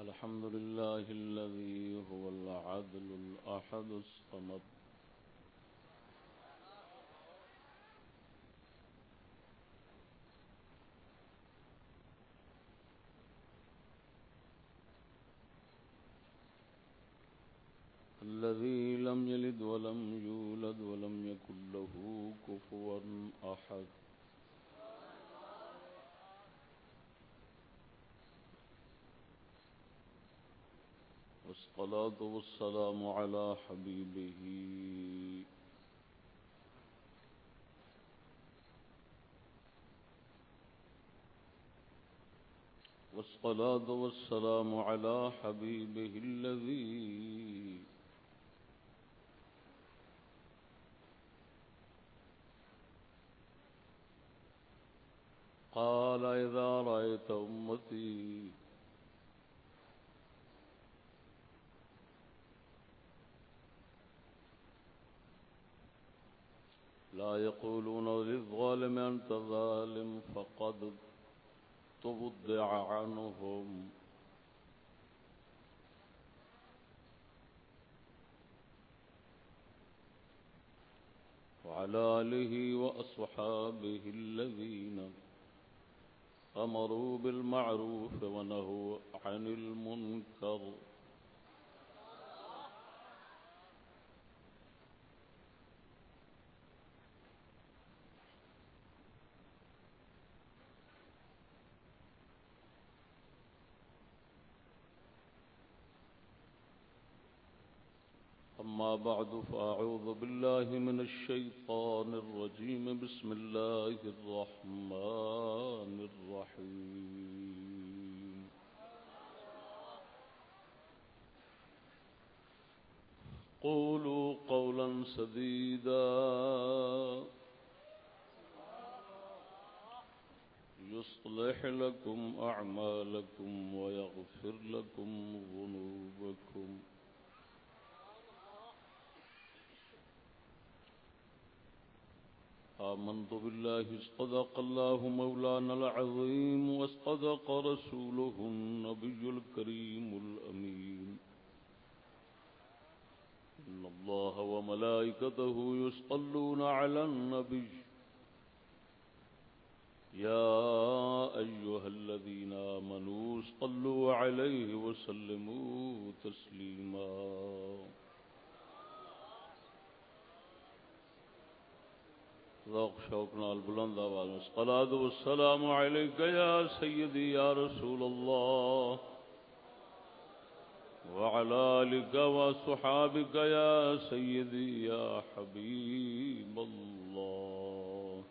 الحمد لله الذي هو العدل الأحد الصمد. الذي لم يلد ولم يولد ولم يكن له كفوا أحد. والصلاة والسلام على حبيبه. والصلاة والسلام على حبيبه الذي قال إذا رأيت أمتي لا يقولون للظالم أنت ظالم فقد تبضع عنهم. وعلى آله وأصحابه الذين أمروا بالمعروف ونهوا عن المنكر. أما بعد فأعوذ بالله من الشيطان الرجيم. بسم الله الرحمن الرحيم. قولوا قولا سديدا. يصلح لكم أعمالكم ويغفر لكم ذنوبكم. آمنت بالله اصدق الله مولانا العظيم واصدق رسوله النبي الكريم الأمين. إن الله وملائكته يصلون على النبي. يا أيها الذين آمنوا صلوا عليه وسلموا تسليماً. ذوق، شوق نال بلند آواز الصلاة والسلام عليك يا سيدي يا رسول الله وعلى آلك وصحابك يا سيدي يا حبيب الله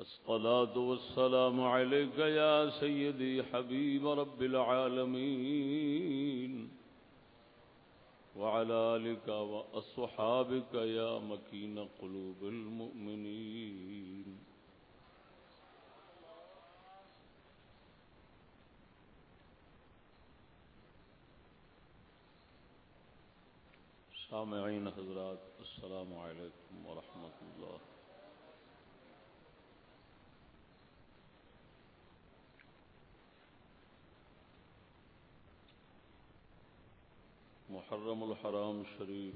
الصلاة والسلام عليك يا سيدي حبيب رب العالمين وعلى آلك وأصحابك يا مكين قلوب المؤمنين. سامعين حضرات السلام عليكم ورحمة الله. محرم الحرام شریف۔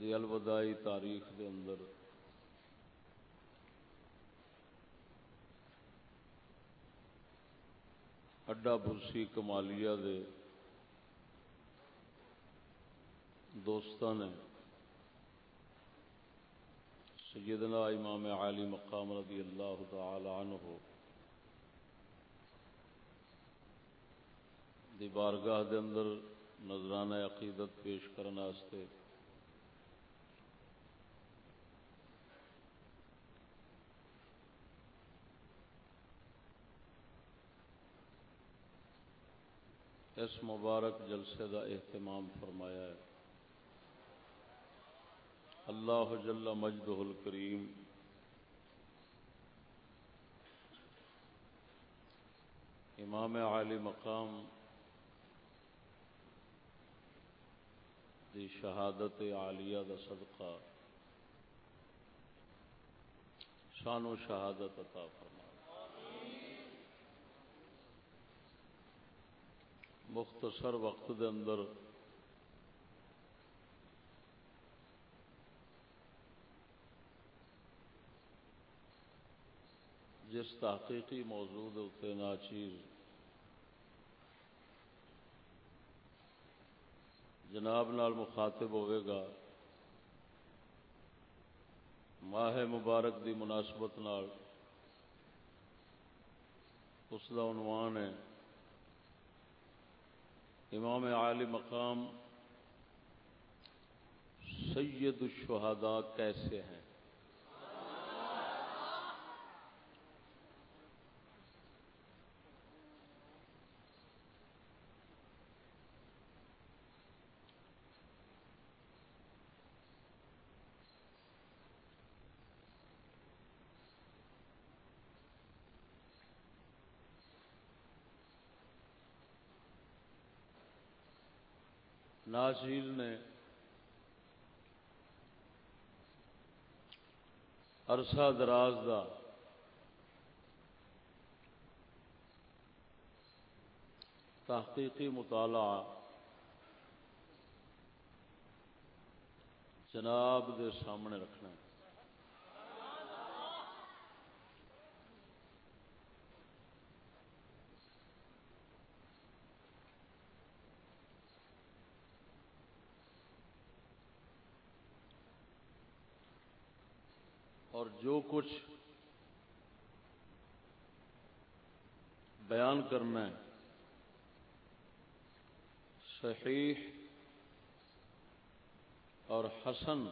دی الوداعی تاریخ دے اندر۔ اڈا برسی کمالیہ دے دوستان نے سیدنا امام عالی مقام رضی اللہ تعالی عنہ دی بارگاہ دے اندر نظرانہ عقیدت پیش کرنا واسطے اس مبارک جلسے دا اہتمام فرمایا ہے۔ اللہ جل مجدہ الکریم امام عالی مقام دی شہادت عالیہ دا صدقہ شانو شہادت عطا فرما مختصر وقت دے اندر جس تحقیقی موضوع اتنے ناچیز۔ جناب نال مخاطب ہوئے گا۔ ماہ مبارک دی مناسبت نال۔ اس کا عنوان ہے۔ امام عالی مقام سید الشہداء کیسے ہیں؟ ناشیل نے عرصہ دراز دا تحقیقی مطالعہ جناب دے سامنے رکھنا ہے۔ اور جو کچھ بیان کرنا ہے صحیح اور حسن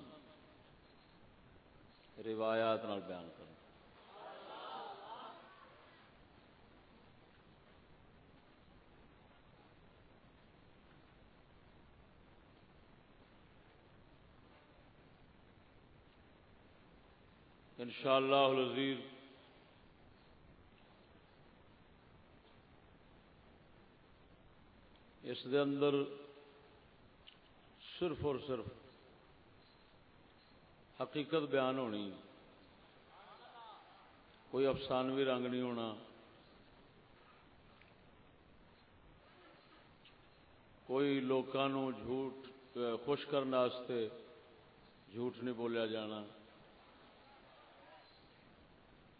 روایات نال بیان کرنا۔ انشاءاللہ العزیز اس دے اندر صرف اور صرف حقیقت بیان ہونی کوئی افسانوی رنگ نہیں ہونا۔ کوئی لوگوں جھوٹ، خوش کرنے جھوٹ نہیں بولیا جانا۔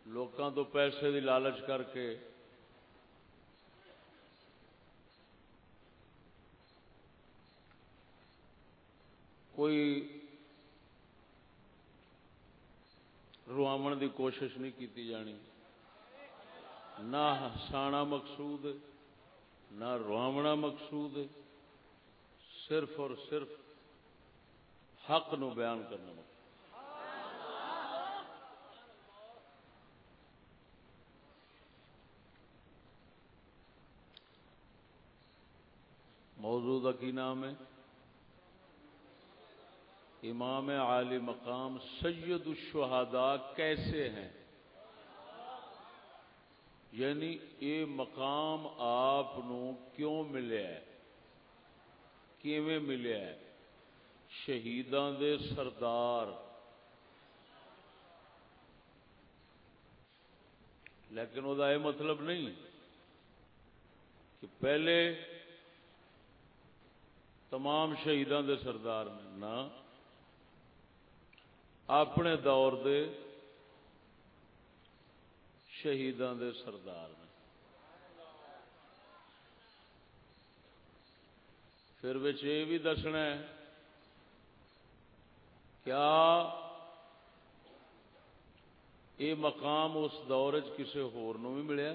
لوکاں تو پیسے دی لالچ کر کے کوئی رواو دی کوشش نہیں کی جانی۔ نہ ہسانا مقصود، نہ رواونا مقصود، صرف اور صرف حق نو بیان کرنا مقصود۔ موضوع کی نام ہے؟ امام عالی مقام سید الشہداء کیسے ہیں؟ یعنی یہ مقام آپ کیوں ملیا ہے؟ کیویں ملیا ہے؟ شہیدان دے سردار۔ لیکن وہ مطلب نہیں کہ پہلے تمام شہیدان دے سردار نے نہ اپنے دور دے شہیدان دے سردار نے۔ پھر یہ بھی دسنا ہے، کیا یہ مقام اس دور چ کسی ہور بھی ملیا؟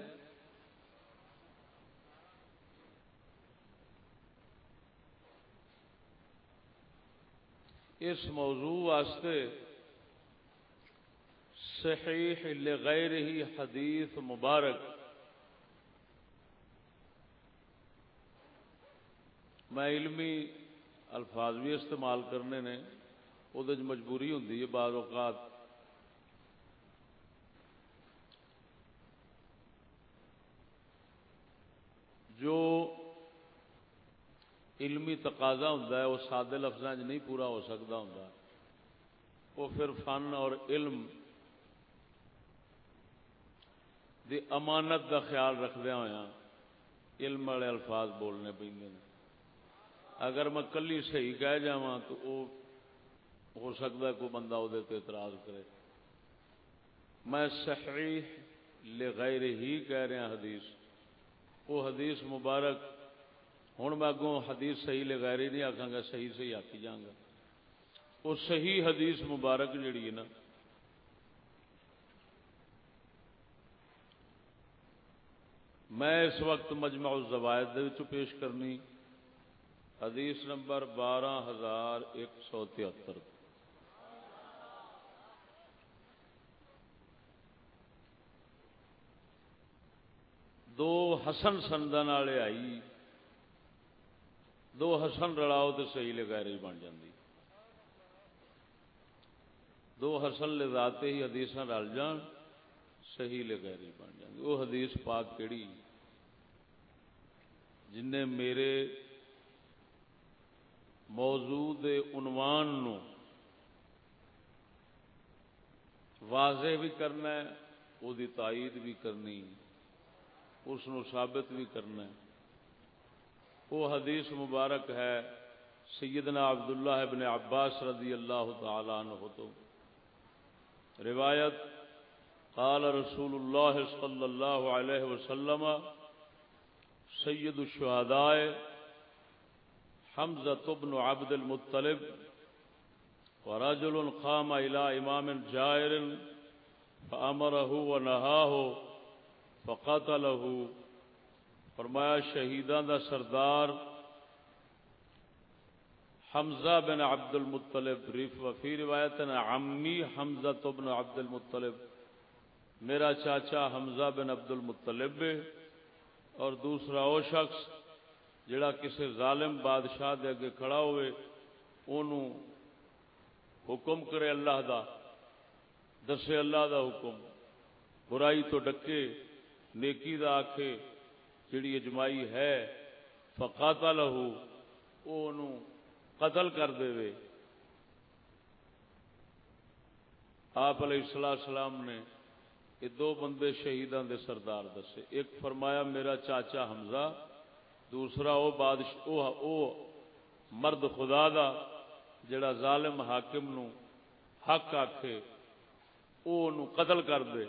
اس موضوع واسطے صحیح لغیر ہی حدیث مبارک میں علمی الفاظ بھی استعمال کرنے نے وہ مجبوری ہوں بعض اوقات۔ جو علمی تقاضا ہوں وہ سادے لفظوں نہیں پورا ہو سکتا ہوں وہ پھر فن اور علم دی امانت دا خیال رکھدہ ہوا علم والے الفاظ بولنے پہ اگر میں کلی صحیح کہہ جا تو او ہو سکتا ہے کوئی بندہ وہ اعتراض کرے۔ میں صحیح لغیر ہی کہہ رہا حدیث۔ وہ حدیث مبارک ہوں میں اگوں حدیث صحیح لغیر ہی نہیں آخا گا، صحیح صحیح آکی جاگا وہ صحیح حدیث مبارک جڑی ہے نا۔ میں اس وقت مجمع الزوائد دے پیش کرنی۔ حدیث نمبر بارہ ہزار ایک سو تہتر۔ دو حسن سندن والے آئی۔ دو حسن رلاؤ تو صحیح لگائے بن جاتی دو حسن لگاتے ہی حدیث رل جان، صحیح لگائے بن جاتی وہ حدیث پاک کہڑی جن نے میرے موضوع عنوان نو واضح بھی کرنا ہے وہ تائید بھی کرنی، اس نو ثابت بھی کرنا ہے۔ وہ حدیث مبارک ہے سیدنا عبداللہ ابن عباس رضی اللہ تعالی عنہ تو۔ روایت، قال رسول اللہ صلی اللہ علیہ وسلم، سید الشہداء حمزہ بن عبد المطلب ورجل قام الى امام جائر فامره ونهاه فقاتله فرمایا شہیدان دا سردار حمزہ بن عبد المطلب ریف وفی روایت عمی حمزہ بن عبد المطلب میرا چاچا حمزہ بن عبد المطلب اور دوسرا وہ شخص جڑا کسی ظالم بادشاہ دے اگے کھڑا ہوئے انہوں حکم کرے اللہ دا، دسے اللہ دا حکم۔ برائی تو ڈکے، نیکی دا آکھے جڑی اجمائی ہے فقاتا لہو او قتل کر دے وے آپ علیہ السلام نے یہ دو بندے شہیدان دے سردار دسے۔ ایک فرمایا میرا چاچا حمزہ دوسرا او بادشاہ او, او مرد خدا دا جڑا ظالم حاکم نو حق آکھے او نو قتل کر دے۔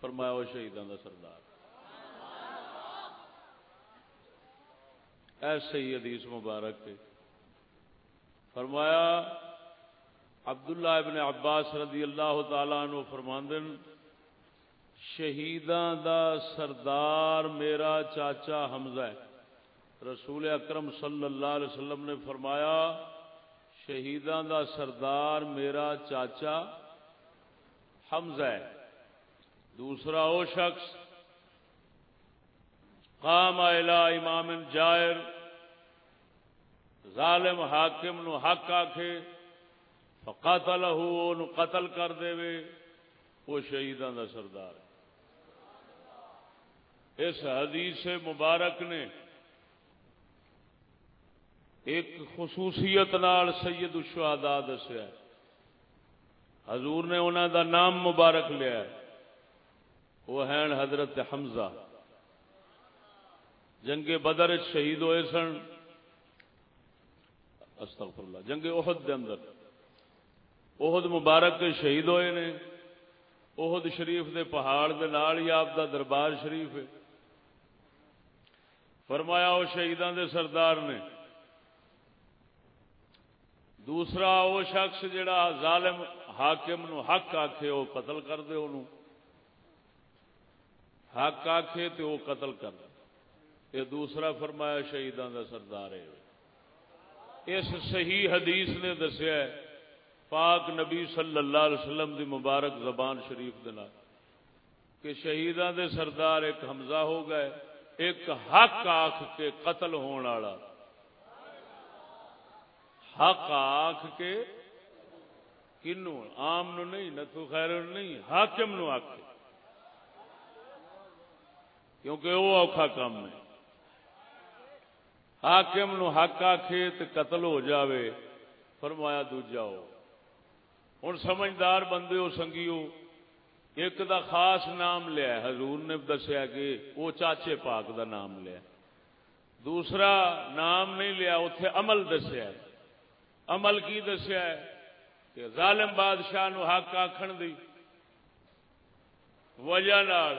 فرمایا وہ شہیدان دا سردار۔ ایسے ہی حدیث مبارک ہے فرمایا، عبداللہ ابن عباس رضی اللہ تعالی عنہ فرماندن شہیدان دا سردار میرا چاچا حمزہ ہے۔ رسول اکرم صلی اللہ علیہ وسلم نے فرمایا شہیدان دا سردار میرا چاچا حمزہ ہے۔ دوسرا وہ شخص قام الى امام جائر، ظالم حاکم نو حق آکھے فقاتلہ نو قتل کر دے وے وہ شہیدان دا سردار اس حدیث مبارک نے ایک خصوصیت نال سید الشہداء دسیا حضور نے انہوں دا نام مبارک لیا ہے۔ وہ ہیں حضرت حمزہ۔ جنگ بدر شہید ہوئے سن۔ استغفر اللہ جنگ احد دے اندر۔ احد مبارک کے شہید ہوئے نے۔ احد شریف دے پہاڑ دے نال ہی آپ دا دربار شریف ہے۔ فرمایا وہ شہیدان دے سردار نے۔ دوسرا وہ شخص جڑا ظالم حاکم نو حق آکھے وہ قتل کر دے انہوں۔ حق آکھے تو وہ قتل کر دے۔ یہ دوسرا فرمایا شہیدان دا سردار ہے اس صحیح حدیث نے دسیا پاک نبی صلی اللہ علیہ وسلم دی مبارک زبان شریف دنا کہ شہیدان دے سردار ایک حمزہ ہو گئے، ایک حق آخ کے قتل ہونے والا۔ حق آخ کے کنو آم نو نہیں نتو خیر نہیں، حاکم نو آخ کیونکہ وہ اوکھا کام ہے۔ حاکم نو حق آخے قتل ہو جاوے۔ فرمایا دوجا ہو۔ ہوں سمجھدار بندے ہو، سنگیو، ایک دا خاص نام لیا حضور نے دسیا کہ وہ چاچے پاک دا نام لیا دوسرا نام نہیں لیا اتے عمل دسیا عمل کی دسیا ہے؟ کہ ظالم بادشاہ نو حق آخن دی وجہ نال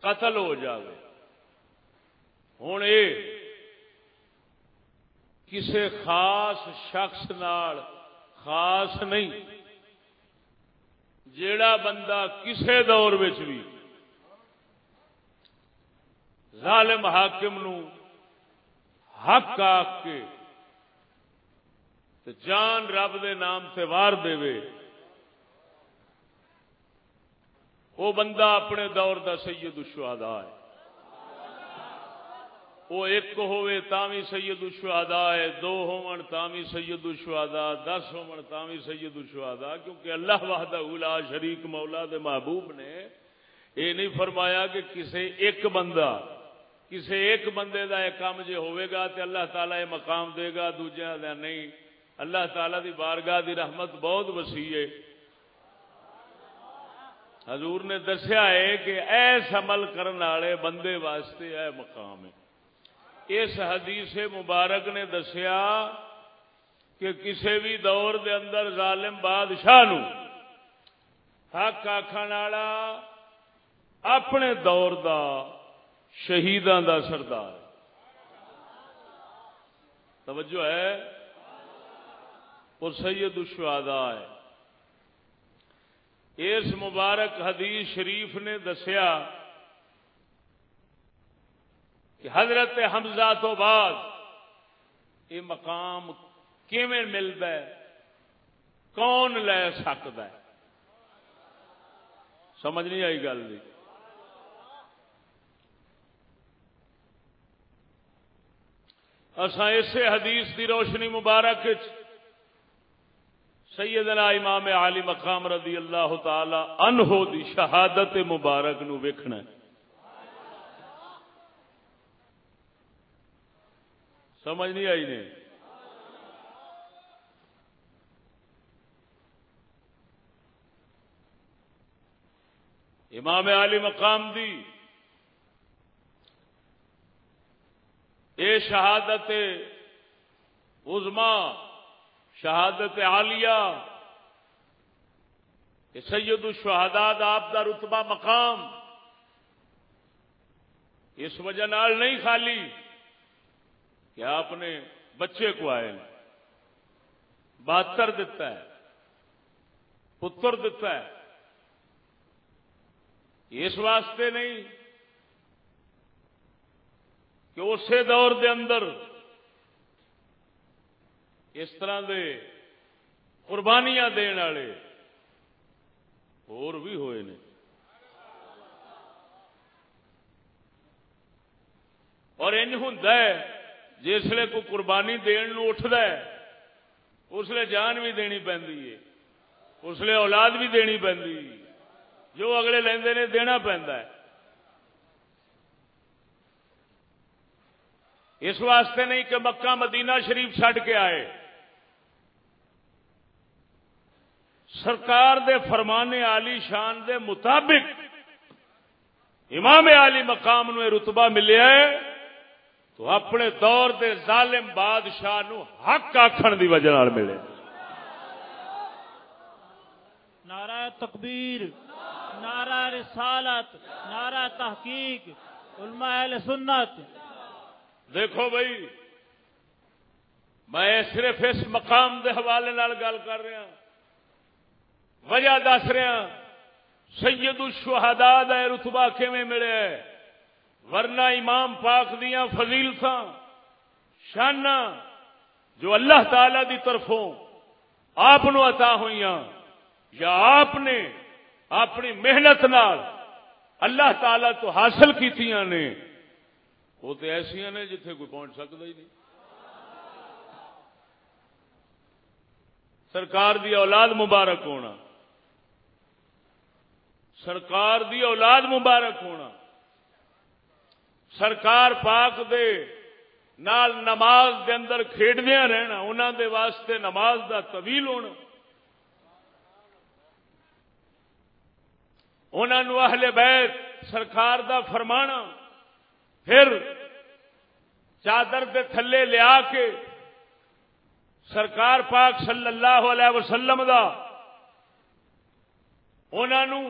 قتل ہو جاوے۔ ہوں یہ کسی خاص شخص نال خاص نہیں جیڑا بندہ کسے دور بھی ظالم حاکم نو حق آ کے جان رب دے نام سے وار دے وہ بندہ اپنے دور دا سید الشہداء ہے وہ ایک ہوئے تامی سید الشہداء ہے، دو ہون تامی سید الشہداء، دس ہون تامی سید الشہداء، کیونکہ اللہ وحدہ اولا شریک مولا دے محبوب نے یہ نہیں فرمایا کہ کسی ایک بندہ کسی ایک بندے دا ایک کام جے ہوئے گا تے اللہ تعالیٰ یہ مقام دے گا دوجہ دا نہیں۔ اللہ تعالیٰ دی بارگاہ دی رحمت بہت وسیع ہے۔ حضور نے دسیا ہے کہ ایس عمل کرنے والے بندے واسطے اے مقام ہے۔ اس حدیث مبارک نے دسیا کہ کسی بھی دور دے اندر ظالم بادشاہ نو حق آخر والا اپنے دور دا شہیدان دا سردار توجہ ہے؟ اور سید الشہداء ہے۔ اس مبارک حدیث شریف نے دسیا کہ حضرت حمزہ تو بعد یہ مقام کیون ملتا ہے؟ کون لے سکتا ہے؟ سمجھ نہیں آئی گل جی اصا اسے حدیث دی روشنی مبارک سیدنا امام علی مقام رضی اللہ تعالی انہو دی شہادت مبارک نو ویکھنا سمجھ نہیں آئی نے؟ امام علی مقام دی۔ اے شہادت عظما شہادت عالیہ کہ سید الشہداد آپ کا رتبہ مقام۔ اس وجہ نال نہیں خالی کہ آپ نے بچے کو آئے بہتر دتا ہے۔ پتر دتا ہے۔ اس واسطے نہیں کہ اسی دور دے اندر اس طرح دے قربانیاں دین والے اور بھی ہوئے نے۔ اور ان ہوں جسے کو قربانی دن اٹھد اس لیے جان بھی دینی پی اس لیے اولاد بھی دینی پی جو اگلے لیندے نے دینا پہنتا ہے۔ اس واسطے نہیں کہ مکہ مدینہ شریف چڈ کے آئے۔ سرکار دے فرمانے علی شان دے مطابق امام علی مقام نو رتبہ ملیا ہے۔ تو اپنے دور دے ظالم بادشاہ نو حق آخر دی وجہ ملے۔ نعرہ تکبیر نعرہ رسالت نعرہ تحقیق علماء اہل سنت۔ دیکھو بھائی میں صرف اس مقام دے حوالے گل کر رہا وجہ دس رہا سید الشہداء دا رتبہ کیویں ملے؟ ورنہ امام پاک دیا فضیلت شانہ جو اللہ تعالی دی طرفوں آپ عطا ہوئی یا آپ نے اپنی محنت نال اللہ تعالی تو حاصل کی نے، وہ تو ایسا نے جتھے کوئی پہنچ سکتا ہی نہیں۔ سرکار دی اولاد مبارک ہونا۔ سرکار دی اولاد مبارک ہونا۔ سرکار پاک دے نال نماز دے اندر کھیڈدیا رہنا انہوں دے واسطے نماز دا طویل ہونا۔ انہوں اہل بیت سرکار دا فرمانا، پھر چادر دے تھلے لیا کے سرکار پاک صلی اللہ علیہ وسلم دا انہوں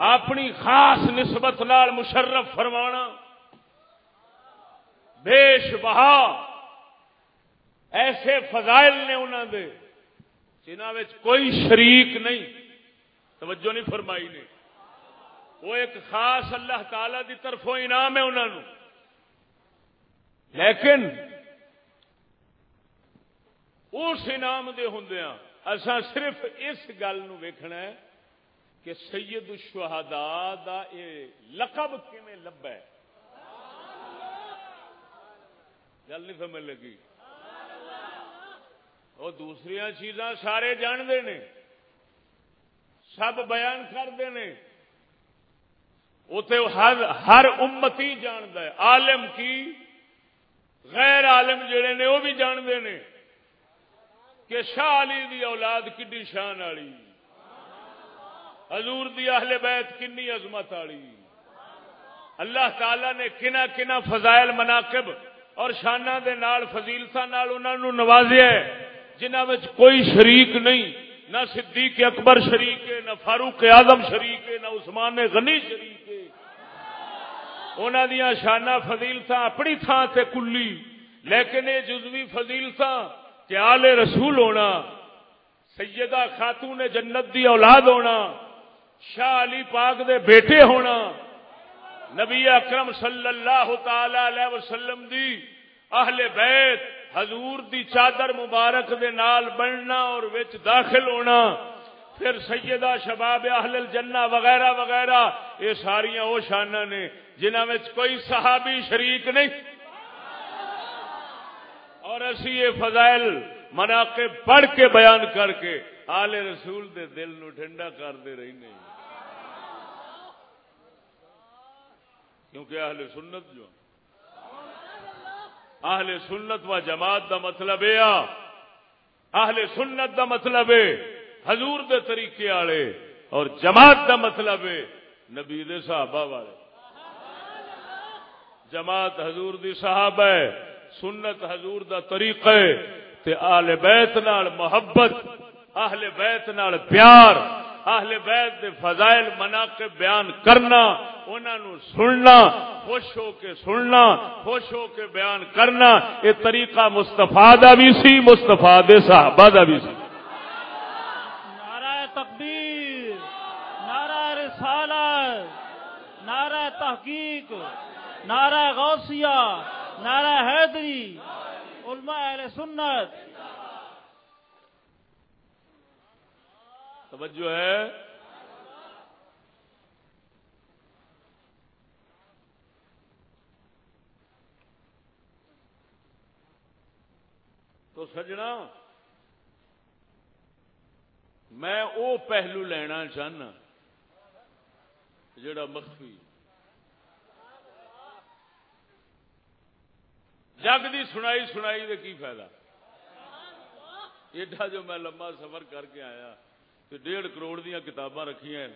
اپنی خاص نسبت نال مشرف فرمانا۔ بیش بہا ایسے فضائل نے انہوں دے جنہ کوئی شریک نہیں۔ توجہ نہیں فرمائی نے۔ وہ ایک خاص اللہ تعالی دی طرفوں انعام ہے انہوں لیکن اس انعام دے ہندیاں اسا صرف اس گل ویکھنا ہے کہ سید الشہداء دا اے لقب کیویں لبا ہے؟ گل نہیں سمجھ لگی۔ وہ دوسری چیزاں سارے جانتے ہیں سب بیان کرتے ہیں ہر ہر امتی جانتا ہے۔ عالم کی غیر عالم جڑے نے، وہ بھی جانتے ہیں کہ شاہ علی دی اولاد کڈی شان والی۔ حضور دی اہل بیت کنی عظمت والی۔ اللہ تعالی نے کنا کنا فضائل مناقب اور شانہ دے نال فضیلتا نال انہوں نے نوازیا ہے جنہ کوئی شریک نہیں، نہ صدیق اکبر شریک ہے، نہ فاروق اعظم شریک ہے، نہ عثمان غنی شریک ہے۔ انہوں دیا شانہ فضیلتا اپنی تھان سے کلی، لیکن یہ جزوی فضیلتا کہ آل رسول ہونا، سیدہ خاتون جنت دی اولاد ہونا، شاہ علی پاک دے بیٹے ہونا نبی اکرم صلی اللہ تعالی علیہ وسلم دی اہل بیت حضور دی چادر مبارک دے نال بننا اور وچ داخل ہونا، پھر سیدہ شباب اہل الجنہ وغیرہ وغیرہ، یہ ساریاں وہ شانہ نے جنہ میں کوئی صحابی شریک نہیں۔ اور اسی یہ فضائل مناقب پڑھ کے بیان کر کے آل رسول دے دل نو ٹھنڈا کر دے رہی نہیں کیونکہ اہل سنت جو اہل سنت و جماعت دا مطلب ہے اہل سنت دا مطلب ہے حضور دے طریقے والے اور جماعت دا مطلب ہے نبی دے صحابہ والے۔ جماعت حضور دی صحابہ ہے سنت حضور دا طریقہ ہے تے آل بیت نال محبت، اہل بیت نال پیار۔ اہل بیت دے فضائل منا کے بیان کرنا انہوں سننا، خوش ہو کے سننا، خوش ہو کے بیان کرنا، یہ طریقہ مستفا دا بھی سی مستفا دے صحابہ دا بھی سی۔ نعرہ تکبیر نعرہ رسالت، نعرہ تحقیق، نعرہ غوثیہ، نعرہ حیدری، علماء اہل سنت۔ توجہ ہے تو سجنا، میں او پہلو لینا چاہنا جڑا مخفی۔ جگ دی سنائی سنائی دے کی فائدہ؟ ایڈا جو میں لمبا سفر کر کے آیا۔ تو ڈیڑھ کروڑ دیا کتاباں رکھی ہیں۔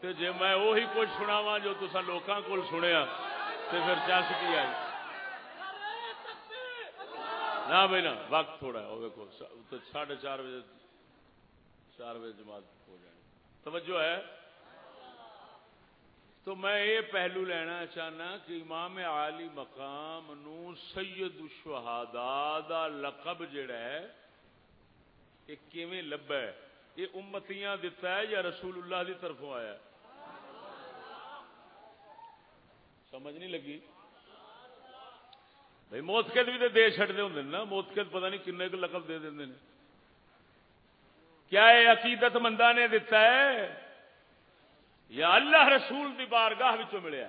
تو جی میں وہی کچھ سناوا جو تصا لوگوں کو سنیا تو پھر چس کی آئی؟ نہ بھائی نا وقت تھوڑا ہے۔ وہ ساڑھے چار بجے چار بجے جماعت ہو جائے توجہ ہے؟ تو میں یہ پہلو لینا چاہنا کہ امام عالی مقام نو سید الشہداء دا لقب جڑا ہے، یہ کیویں لبا ہے؟ یہ امتیاں دیتا ہے یا رسول اللہ دی طرفوں آیا ہے؟ سمجھ نہیں لگی؟ بھائی موتقد بھی تو دے چڑتے ہوں نا موت پتہ نہیں کنے لقب دے دیں کیا یہ عقیدت مندہ نے دیتا ہے؟ یا اللہ رسول دی بارگاہ وچوں ملیا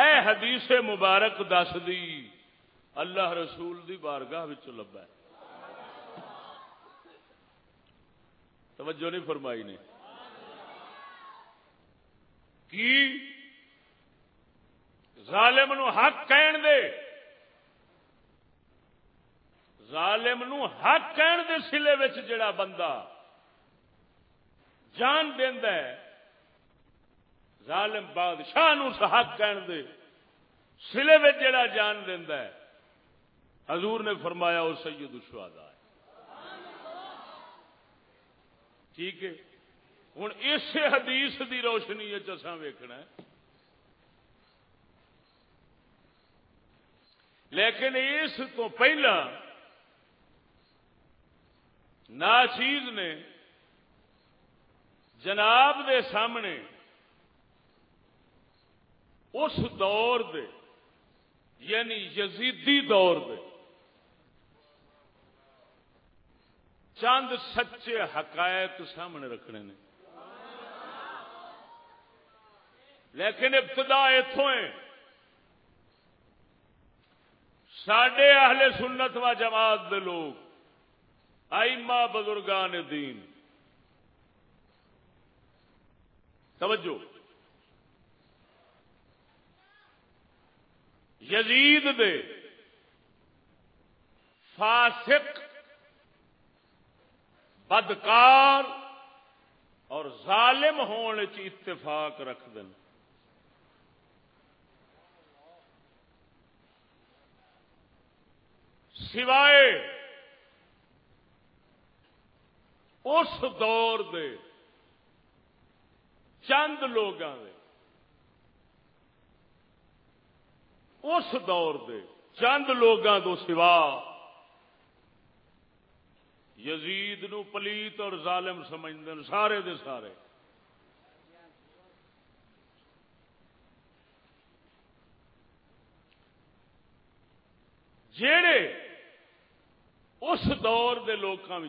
اے حدیث مبارک دس دی، اللہ رسول دی بارگاہ وچوں لبا ہے۔ توجہ نہیں فرمائی نے۔ کی؟ ظالم نو حق کہن دے۔ ظالم نو حق کہن دے سلے وچ جڑا بندہ جان دینا ہے۔ ظالم بادشاہ نو حق کہن دے۔ سلے میں جڑا جان دینا ہے۔ حضور نے فرمایا وہ سید الشہداء ہے ٹھیک ہے۔ ہوں اس حدیث دی روشنی چسا ویکنا ہے۔ لیکن اس تو پہلا ناچیز نے جناب دے سامنے اس دور دے یعنی یزیدی دور دے چند سچے حقائق سامنے رکھنے نے۔ لیکن ابتدا اتوں سڈے اہل سنت و جماعت دے لوگ آئما بزرگان دین۔ توجہ۔ یزید دے فاسق بدکار اور ظالم ہونے چ اتفاق رکھ دیں سوائے اس دور دے چند لوگ اس دور دے چند لوگوں تو سوا یزید نو پلیت اور ظالم سمجھتے سارے دے سارے۔ جڑے اس دور دے لوگوں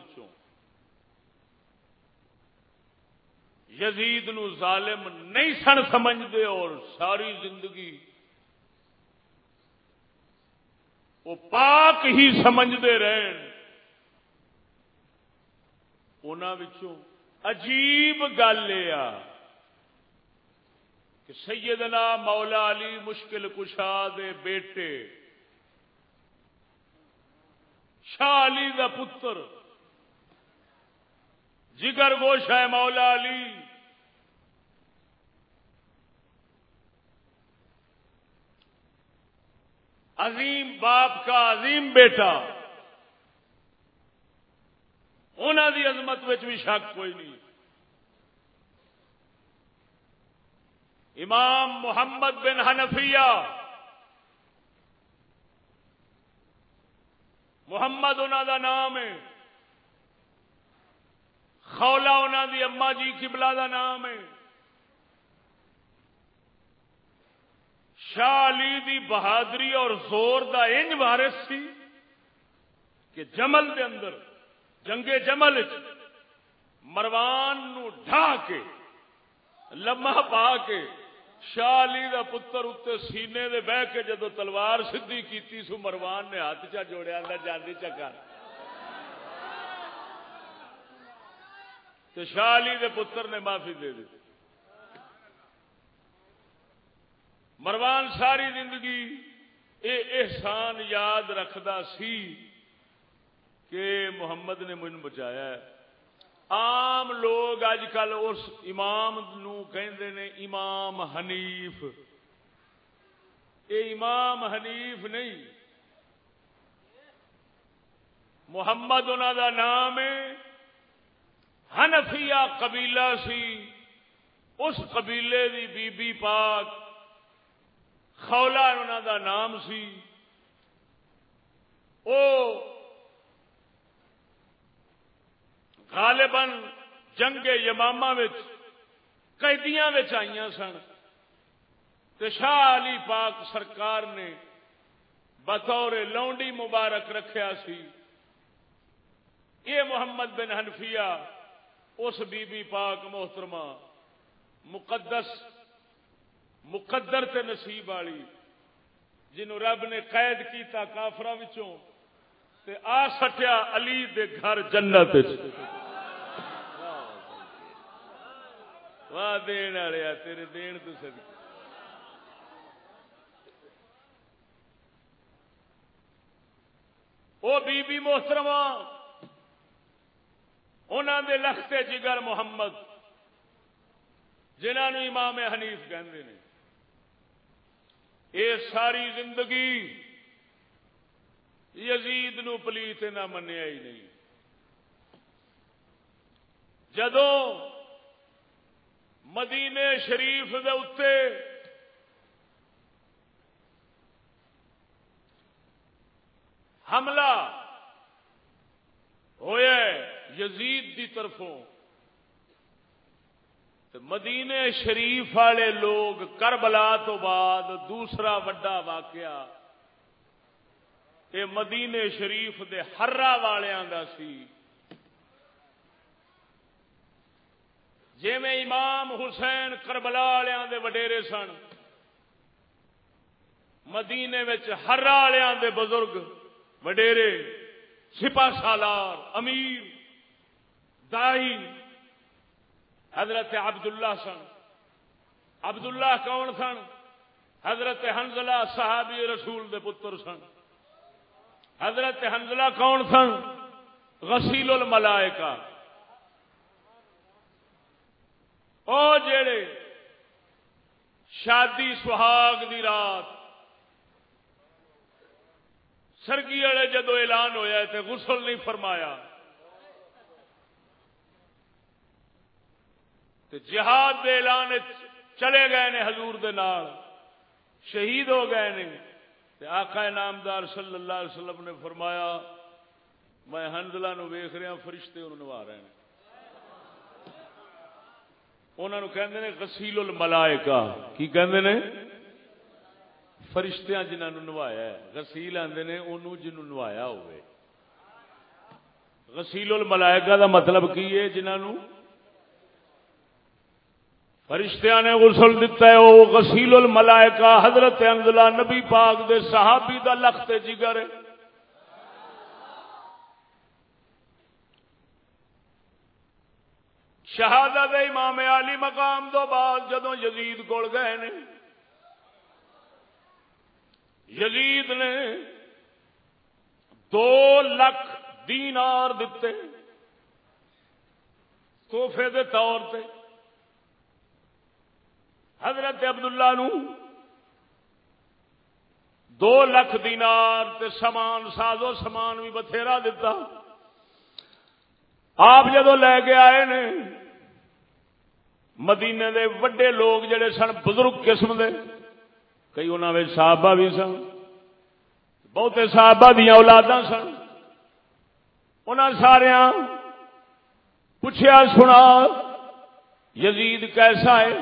یزید نو ظالم نہیں سن سمجھتے اور ساری زندگی وہ پاک ہی سمجھتے رہن۔ عجیب گل یہ کہ سیدنا مولا علی مشکل کشا دے بیٹے شاہ علی دا پتر جگر گوشا ہے مولا علی عظیم باپ کا عظیم بیٹا انہوں دی عظمت بھی شک کوئی نہیں۔ امام محمد بن حنفیہ، محمد انہوں دا نام ہے۔ خولا انہوں دی اما جی کبلا دا نام ہے۔ شاہ علی دی بہادری اور زور دا انج وارث سی کہ جمل دے اندر جنگے جمل مروان نو ڈھا کے، لمحہ پا کے شاہ علی دا پتر اتنے سینے دے بہ کے جدو تلوار سدھی کیتی سو مروان نے ہاتھ چا جوڑیا جاندی چکر تو شاہ علی دے پتر نے معافی دے دی۔ مروان ساری زندگی اے احسان یاد رکھدا سی۔ کہ محمد نے مجھے بچایا ہے۔ عام لوگ اج کل اس امام نو کہندے نے امام حنیف۔ اے امام حنیف نہیں۔ محمد انہوں دا نام ہے۔ ہنفیا قبیلہ سی۔ اس قبیلے دی بی بی پاک خولا انہوں دا نام سی۔ او غالباً جنگ یماما قیدیاں آئی سن۔ تو شاہ علی پاک سرکار نے بطور لونڈی مبارک رکھیا سی۔ یہ محمد بن حنفیہ، اس بی بی پاک محترمہ، مقدس، مقدر تے نصیب والی، جنہوں رب نے قید کیتا کافرا تے آ سٹیا علی دے گھر جنت واہ دین والے تیرے دین تو سد وہ بی بی محترم انہوں دے لختے جگر محمد جنہوں امام حنیف کہندے نے یہ ساری زندگی یزید نو پلیت نہ منیا ہی نہیں جدو مدینے شریف دے اتے حملہ ہویا یزید دی طرفوں۔ مدینے شریف والے لوگ کربلا تو بعد دوسرا وڈا واقعہ یہ مدینے شریف دے ہرا والوں کا سی۔ جی میں امام حسین کربلا والوں دے وڈیرے سن، مدینے ہرا والوں دے بزرگ، وڈیرے سپا سالار، امیر، دائی، حضرت عبداللہ سن۔ عبداللہ کون سن؟ حضرت حنزلہ صحابی رسول دے پتر سن۔ حضرت حنزلہ کون سن؟ غسیل الملائکہ۔ او جڑے شادی سہاگ دی رات سرگی والے جدو اعلان ہویا تے غسل نہیں فرمایا تے جہاد دے اعلان چلے گئے نے حضور دے نال، شہید ہو گئے نے تے آقا نامدار صلی اللہ علیہ وسلم نے فرمایا، میں ہنزلہ نو ویخ رہا فرشتے انہوں نوا رہے ہیں۔ انہوں کہندے نے غسیل الملائکہ۔ کی کہندے نے؟ فرشتیاں جنہوں نوایا ہے۔ غسیل آندے نے انہوں جنہوں نوایا ہوئے۔ غسیل الملائکہ دا مطلب کی ہے جنہوں فرشتیاں نے غسل دیتا ہے، وہ غسیل الملائکہ حضرت انزلہ نبی پاک دے صحابی دا لخت جگر ہے۔ شہادت امام علی مقام دو بعد جدو یزید کول گئے نے، یزید نے دو لکھ دینار دیتے توحفے دے طور پہ حضرت عبداللہ نو دو لکھ دینار تے سامان سازو، سامان بھی بتھیرا دتا۔ آپ جدو لے کے آئے نے مدینے دے وڈے لوگ جڑے سن بزرگ قسم دے، کئی انہوں نے صحابہ بھی سن، بہتے صحابہ دیا اولادا سن۔ انہوں سارا پوچھا سنا، یزید کیسا ہے؟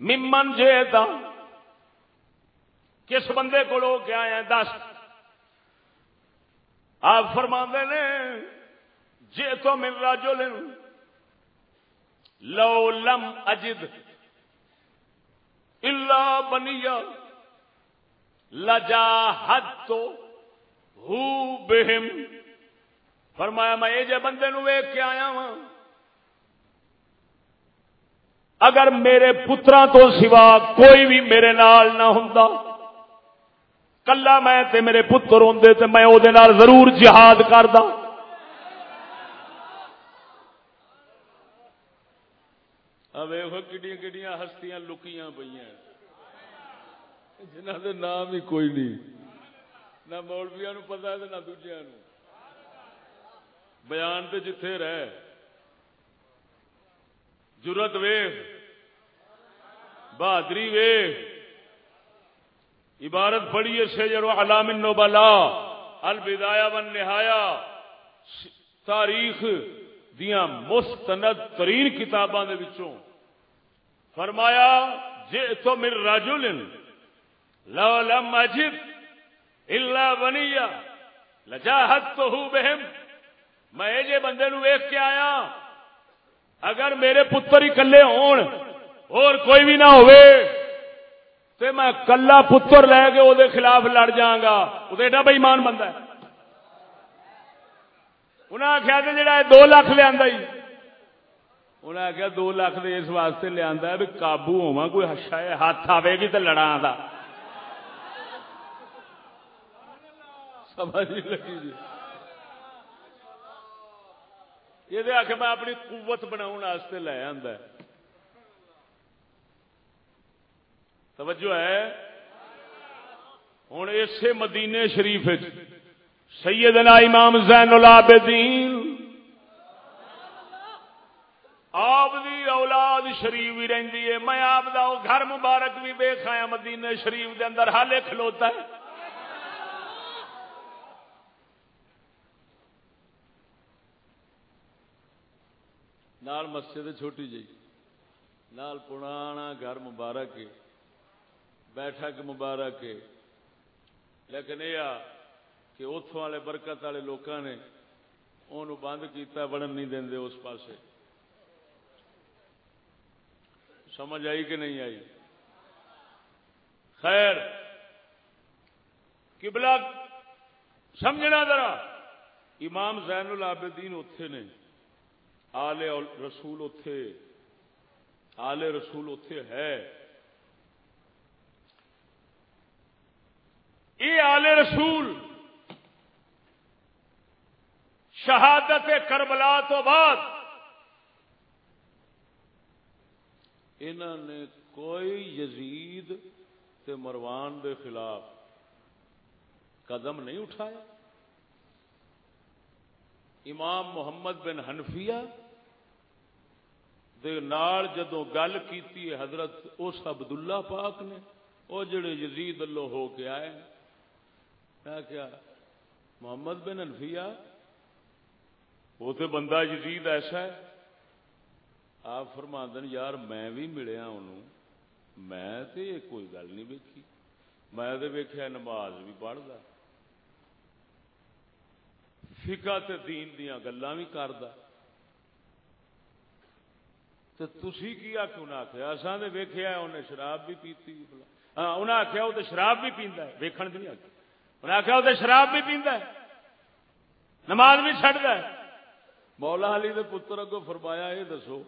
ممن جے تا کس بندے کو لوگ کیا آئے دس۔ آپ فرما نے، جے تو مل راجو لین لو لم اجد اللہ بنیا لجا حد تو ہو بہم۔ فرمایا، میں یہ جے بندے نو ویک کے آیا وا اگر میرے پترا تو سوا کوئی بھی میرے نال نہ ہوں کلا میں تے میرے پتر ہوں تے میں وہ ضرور جہاد کردا۔ ویخو کڈیاں کڈیاں ہستیاں لکیاں پہ جنہ دے نام ہی کوئی نہیں۔ نہ مولویا نو پتا نہ دوجیا بیان تے جتھے رہ جرت ویخ بہادری ویخ عبارت پڑھیے سجر علام نوبلا البدایا ون نہایا تاریخ دیا مستند ترین کتاباں دے وچوں۔ فرمایا جے تو مر راجل لو لم اجد الا بنیا لجاہت تو بہم۔ میں جے بندے نو ویخ کے آیا، اگر میرے پتر ہی کلے ہون، اور کوئی بھی نہ ہوئے تو میں کلا پتر لے کے وہ خلاف لڑ جاگا وہ ایڈا بےمان بندہ ہے۔ انہیں آخیا کہ جڑا دو لاکھ لیا انہیں آخیا دو لاکھ دے اس واسطے لیا بھی قابو ہوا کوئی ہاتھ آئے گی تو لڑا دا۔ سمجھ لگی جی۔ یہ آ کے میں اپنی قوت بناؤ لے آدھا توجہ ہے۔ ہوں اسے مدینے شریف سیدنا امام زین العابدین۔ آپ دی اولاد شریف بھی رہی ہے، میں آپ دا گھر مبارک بھی ویخ آیا مدینے شریف دے اندر حالے کھلوتا ہے۔ نال مسجد چھوٹی جی نال پرانا گھر مبارک ہے، بیٹھک مبارک ہے۔ لیکن یہ کہ اتوں والے برکت والے لوگوں نے انہوں بند کیتا بڑھن نہیں دے اس پاسے۔ سمجھ آئی کہ نہیں آئی؟ خیر، قبلہ سمجھنا ذرا۔ امام زین العابدین اتے نے، آلے رسول اتے آلے رسول اتے ہے۔ یہ آلے رسول شہادت کربلا تو بعد انہوں نے کوئی یزید تے مروان دے خلاف قدم نہیں اٹھایا امام محمد بن حنفیہ دے نال جدو گل کی حضرت اس عبداللہ پاک نے وہ جڑے یزید اللہ ہو کے آئے کیا محمد بن حنفیہ وہ تو بندہ یزید ایسا ہے۔ آپ فرما دن یار میں بھی ملیا انہوں، میں تے کوئی گل نہیں ویکھی۔ میں تو نماز بھی پڑھتا فکا تے دین دیا گلا بھی کرتا تو تھی کی کیوں نہ آخیا اصا نے ویکیا انہیں شراب بھی پیتی ہاں انہیں آخیا وہ تو شراب بھی پیندا ہے۔ ویکھن بھی نہیں آخیا انہیں آخیا وہ تو شراب بھی پیندا ہے۔ نماز بھی چڑھتا ہے۔ مولا علی دے پتر اگو فرمایا یہ دسو،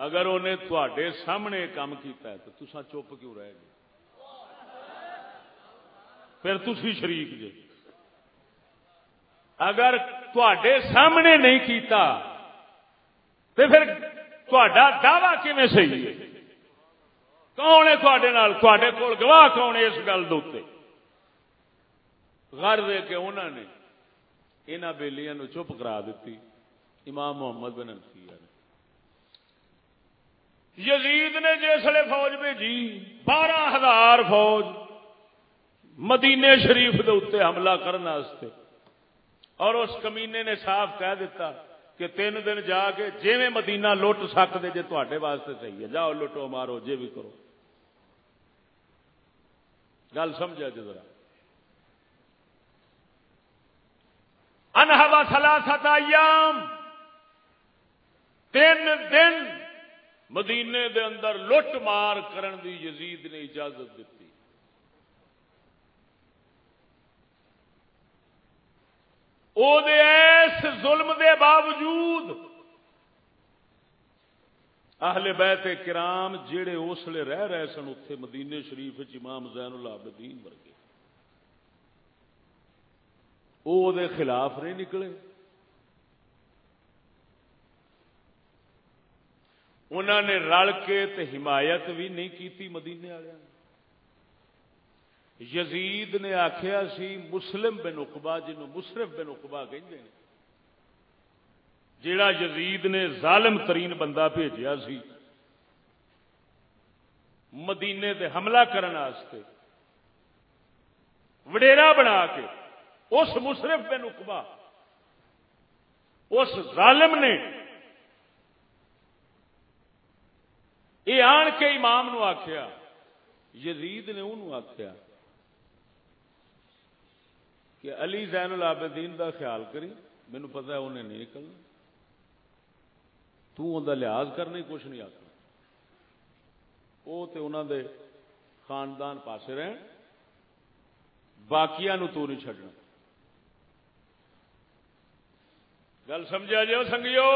اگر انہیں تے سامنے کام کیتا ہے تو تسا چپ کیوں رہ گے پھر تھی شریک جی اگر تے سامنے نہیں کیتا تو پھر دعوی کیون صحیح ہے؟ کون ہے تے کول گواہ کون ہے اس گل دے غر دے کے انہوں نے انہوں بےلیاں چپ کرا دیتی امام محمد بن انفیہ نے یزید نے جسے فوج بھیجی بارہ ہزار فوج مدینے شریف دے اتنے حملہ کرنے اور اس کمینے نے صاف کہہ دیتا کہ تین دن جا کے جی مدینہ لٹ سکتے جی تے واسطے صحیح ہے جاؤ لٹو مارو جی بھی کرو گل سمجھا جی ذرا انہوا سلاست ایام۔ تین دن مدینے دے اندر لٹ مار کرن دی یزید نے اجازت دیتی۔ او دے ایس ظلم دے باوجود اہل بیت کرام جڑے اسلے رہ رہے سن اتے مدینے شریف امام زین العابدین ورگے۔ او دے خلاف نہیں نکلے۔ انہوں نے رل کے تے حمایت بھی نہیں کیتی مدینے والے۔ یزید نے آخیا سی، مسلم بن اقبا جنوں مصرف بن اقبا کہ جیڑا یزید نے ظالم ترین بندہ بھیجا سی، مدینے تے حملہ کرنے وڈیرا بنا کے اس مصرف بن اقبا اس ظالم نے یہ آن کے امام نو آخیا یزید نے انہوں آخیا کہ علی زین العابدین دا خیال کری، مینو پتا انہیں نہیں نکلنا۔ تو لحاظ کرنے کچھ نہیں آخر وہ تو انہوں دے خاندان پاسے رہن باقیا تو نہیں چڈنا گل سمجھا جی سنگیو؟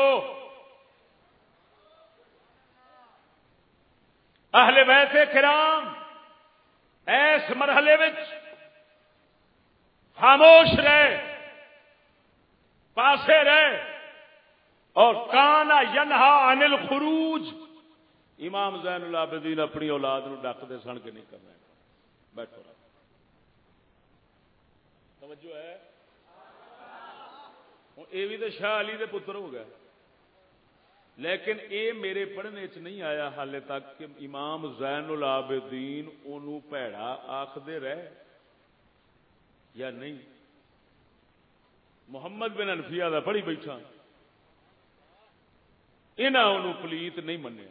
اہل بیت کرام ایس مرحلے خاموش رہے، پاسے رہے اور کانا ینہا عن الخروج امام زین العابدین اپنی اولاد نو ڈکتے سن کے نہیں کرنا بیٹھو توجہ ہے؟ یہ بھی تو شاہ علی دے پتر ہو گیا لیکن اے میرے پڑھنے چ نہیں آیا حالے تک کہ امام زین العابدین انہوں پیڑا آخدے رہے یا نہیں محمد بن انفیہ دا پڑھی بیٹھا انہوں پلیت نہیں منیا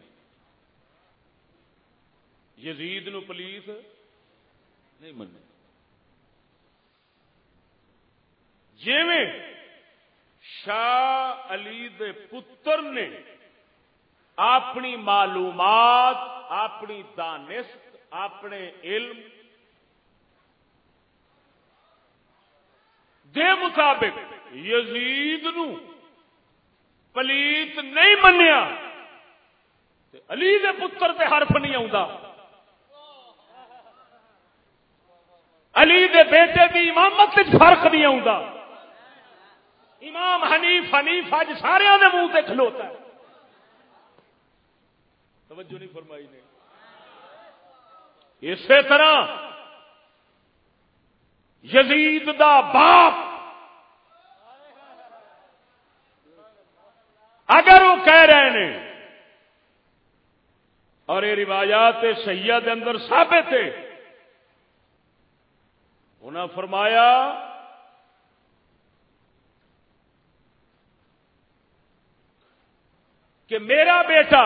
یزید نو پلیت نہیں منیا جیویں شاہ علی دے پتر نے اپنی معلومات، اپنی دانست، اپنے علم دے مطابق یزید نو پلیت نہیں منیا۔ علی دے پتر تے حرف نہیں آتا علی دے بیٹے کی امامت فرق نہیں آتا امام حنیف حنیف اج سارے منہ سے کھلوتا ہے۔ توجہ نہیں فرمائی نے۔ اسی طرح یزید دا باپ۔ اگر وہ کہہ رہے ہیں اور یہ روایات سیاح اندر ثابت ہے۔ انہوں فرمایا کہ میرا بیٹا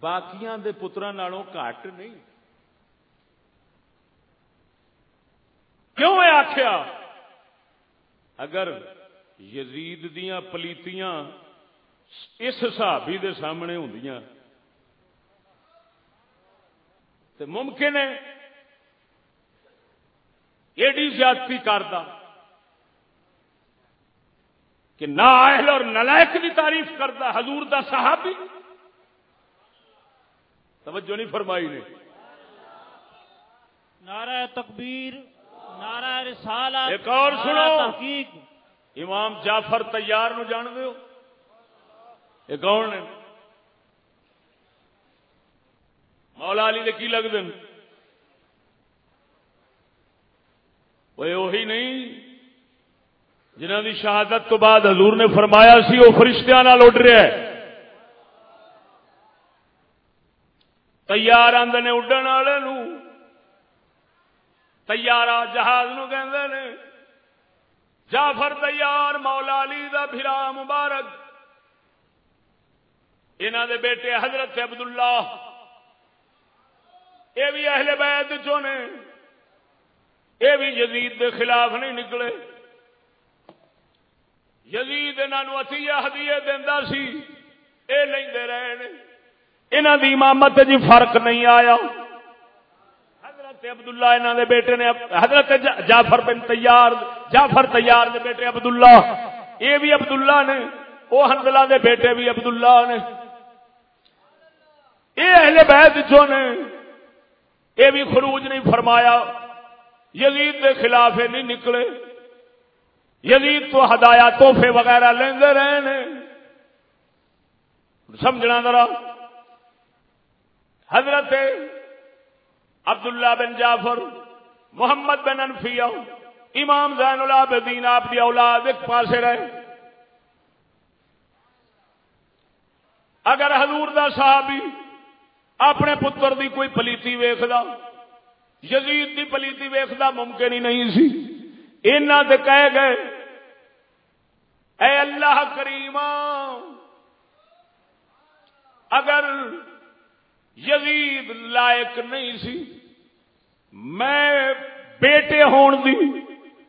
باقیاں دے پترا نالوں گھٹ نہیں۔ کیوں ہے آخیا اگر یزید دیاں پلیتیاں اس حسابی دے سامنے ہوں تو ممکن ہے ایڈی زیادتی کردہ۔ کہ نہ اہل اور نلائک کی تعریف کرتا حضور دا صحابی؟ توجہ نہیں فرمائی نے۔ نعرہ تکبیر نعرہ رسالہ ایک اور سنو۔ تحقیق۔ امام جعفر تیار نو جان دو یہ کون نے مولا علی دے کی لگ دن وہ نہیں۔ جنہ دی شہادت تو بعد حضور نے فرمایا سی، وہ فرشتیاں اڈ رہا ہے تیار آدھے نے اڈن والے تیار جہاز نو کہ جعفر تیار مولا علی دا بھرا مبارک۔ انہ دے بیٹے حضرت عبداللہ۔ یہ بھی اہل بیت چو نے، یہ بھی یزید دے خلاف نہیں نکلے۔ یزید انہوں اتیا ہدیے دینا سی یہ لے رہے انہوں دی امامت جی فرق نہیں آیا۔ حضرت عبداللہ انہوں دے بیٹے نے، حضرت جعفر بن تیار، جعفر تیار دے بیٹے عبداللہ یہ بھی عبداللہ نے وہ حنزلہ دے بیٹے بھی عبداللہ نے۔ یہ اہل بیت جو نے یہ بھی خروج نہیں فرمایا۔ یزید دے خلاف نہیں نکلے۔ یزید تو ہدایا توحفے وغیرہ لیندے رہے نے سمجھنا ذرا۔ حضرت عبداللہ بن جعفر، محمد بن انفیہ، امام زین العابدین، آپ کی اولاد ایک پاسے رہے۔ اگر حضور دا صحابی اپنے پتر دی کوئی پلیتی ویخدا یزید دی پلیتی ویخدا ممکن ہی نہیں سی۔ اینا تے کہہ گئے اے اللہ کریم، اگر یزید لائق نہیں سی، میں بیٹے ہون دی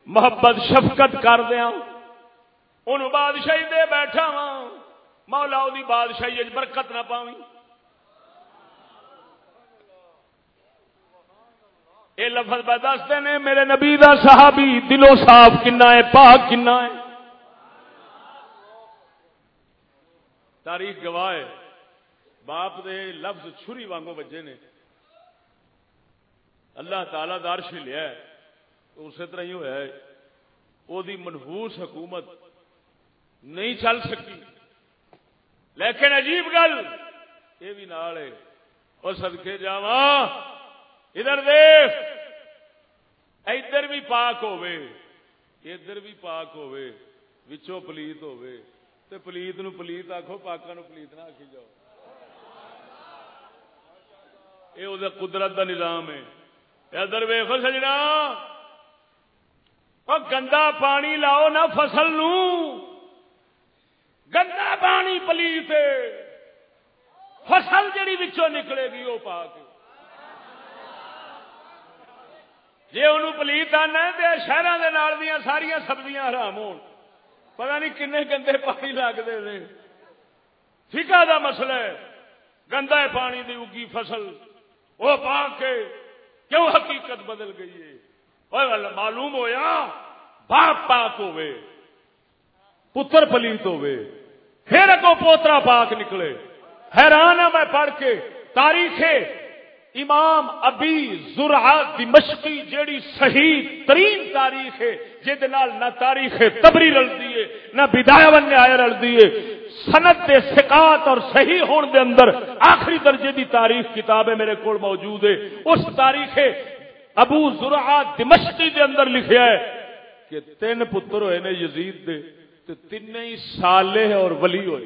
محبت، شفقت کر دیا ان بادشاہی دے بیٹھا وا مولا دی بادشاہی برکت نہ پاوی یہ لفظ دستے نے، میرے نبی دا صحابی دلو صاف کنا ہے، پاک کنا ہے۔ تاریخ گواہ باپ دے لفظ چھری وانگو بجے نے۔ اللہ تعالی دارش لیا اسی طرح ہی ہوا ہے۔ وہ منہوس حکومت نہیں چل سکی۔ لیکن عجیب گل، یہ بھی نال ہے۔ اور سدکے جا ادھر دیکھ، ادھر بھی پاک ہوے ادھر بھی پاک ہوے وچوں پلیت ہوے تے پلیت نو پلیت آکھو پاکا نو پلیت نہ آکھی جاؤ۔ یہ وہ قدرت دا نظام ہے۔ ادھر ویخ سجنا اور گندا پانی لاؤ نا فصل نو۔ گندا پانی پلیت فصل جڑی وچوں نکلے گی وہ پاک جی ان پلیت آنا تو شہروں کے نال دیا ساریا سبزیاں حرام ہو پتا نہیں کنے گندے پانی لگتے ہیں فکا دا مسئلہ ہے۔ گندا پانی دی اگی فصل۔ وہ پا کے کیوں حقیقت بدل گئی ہے؟ معلوم ہویا؟ باپ پاک ہوئے۔ پتر پلیت ہوئے۔ پھر اگو پوترا پاک نکلے۔ حیران ہے میں پڑھ کے۔ تاریخ امام ابی زرعہ دمشقی جیڑی صحیح ترین تاریخ ہے جہد نہ تاریخ تبری رلتی ہے نہ بدایا ون آیا رلتی ہے سنت دے سکات اور صحیح ہون دے اندر آخری درجے دی تاریخ کتاب ہے میرے کول موجود ہے۔ اس تاریخ ابو زرعہ دمشقی دے اندر لکھیا ہے کہ تین پتر ہوئے نے یزید دے تو تین ہی سالے اور ولی ہوئے۔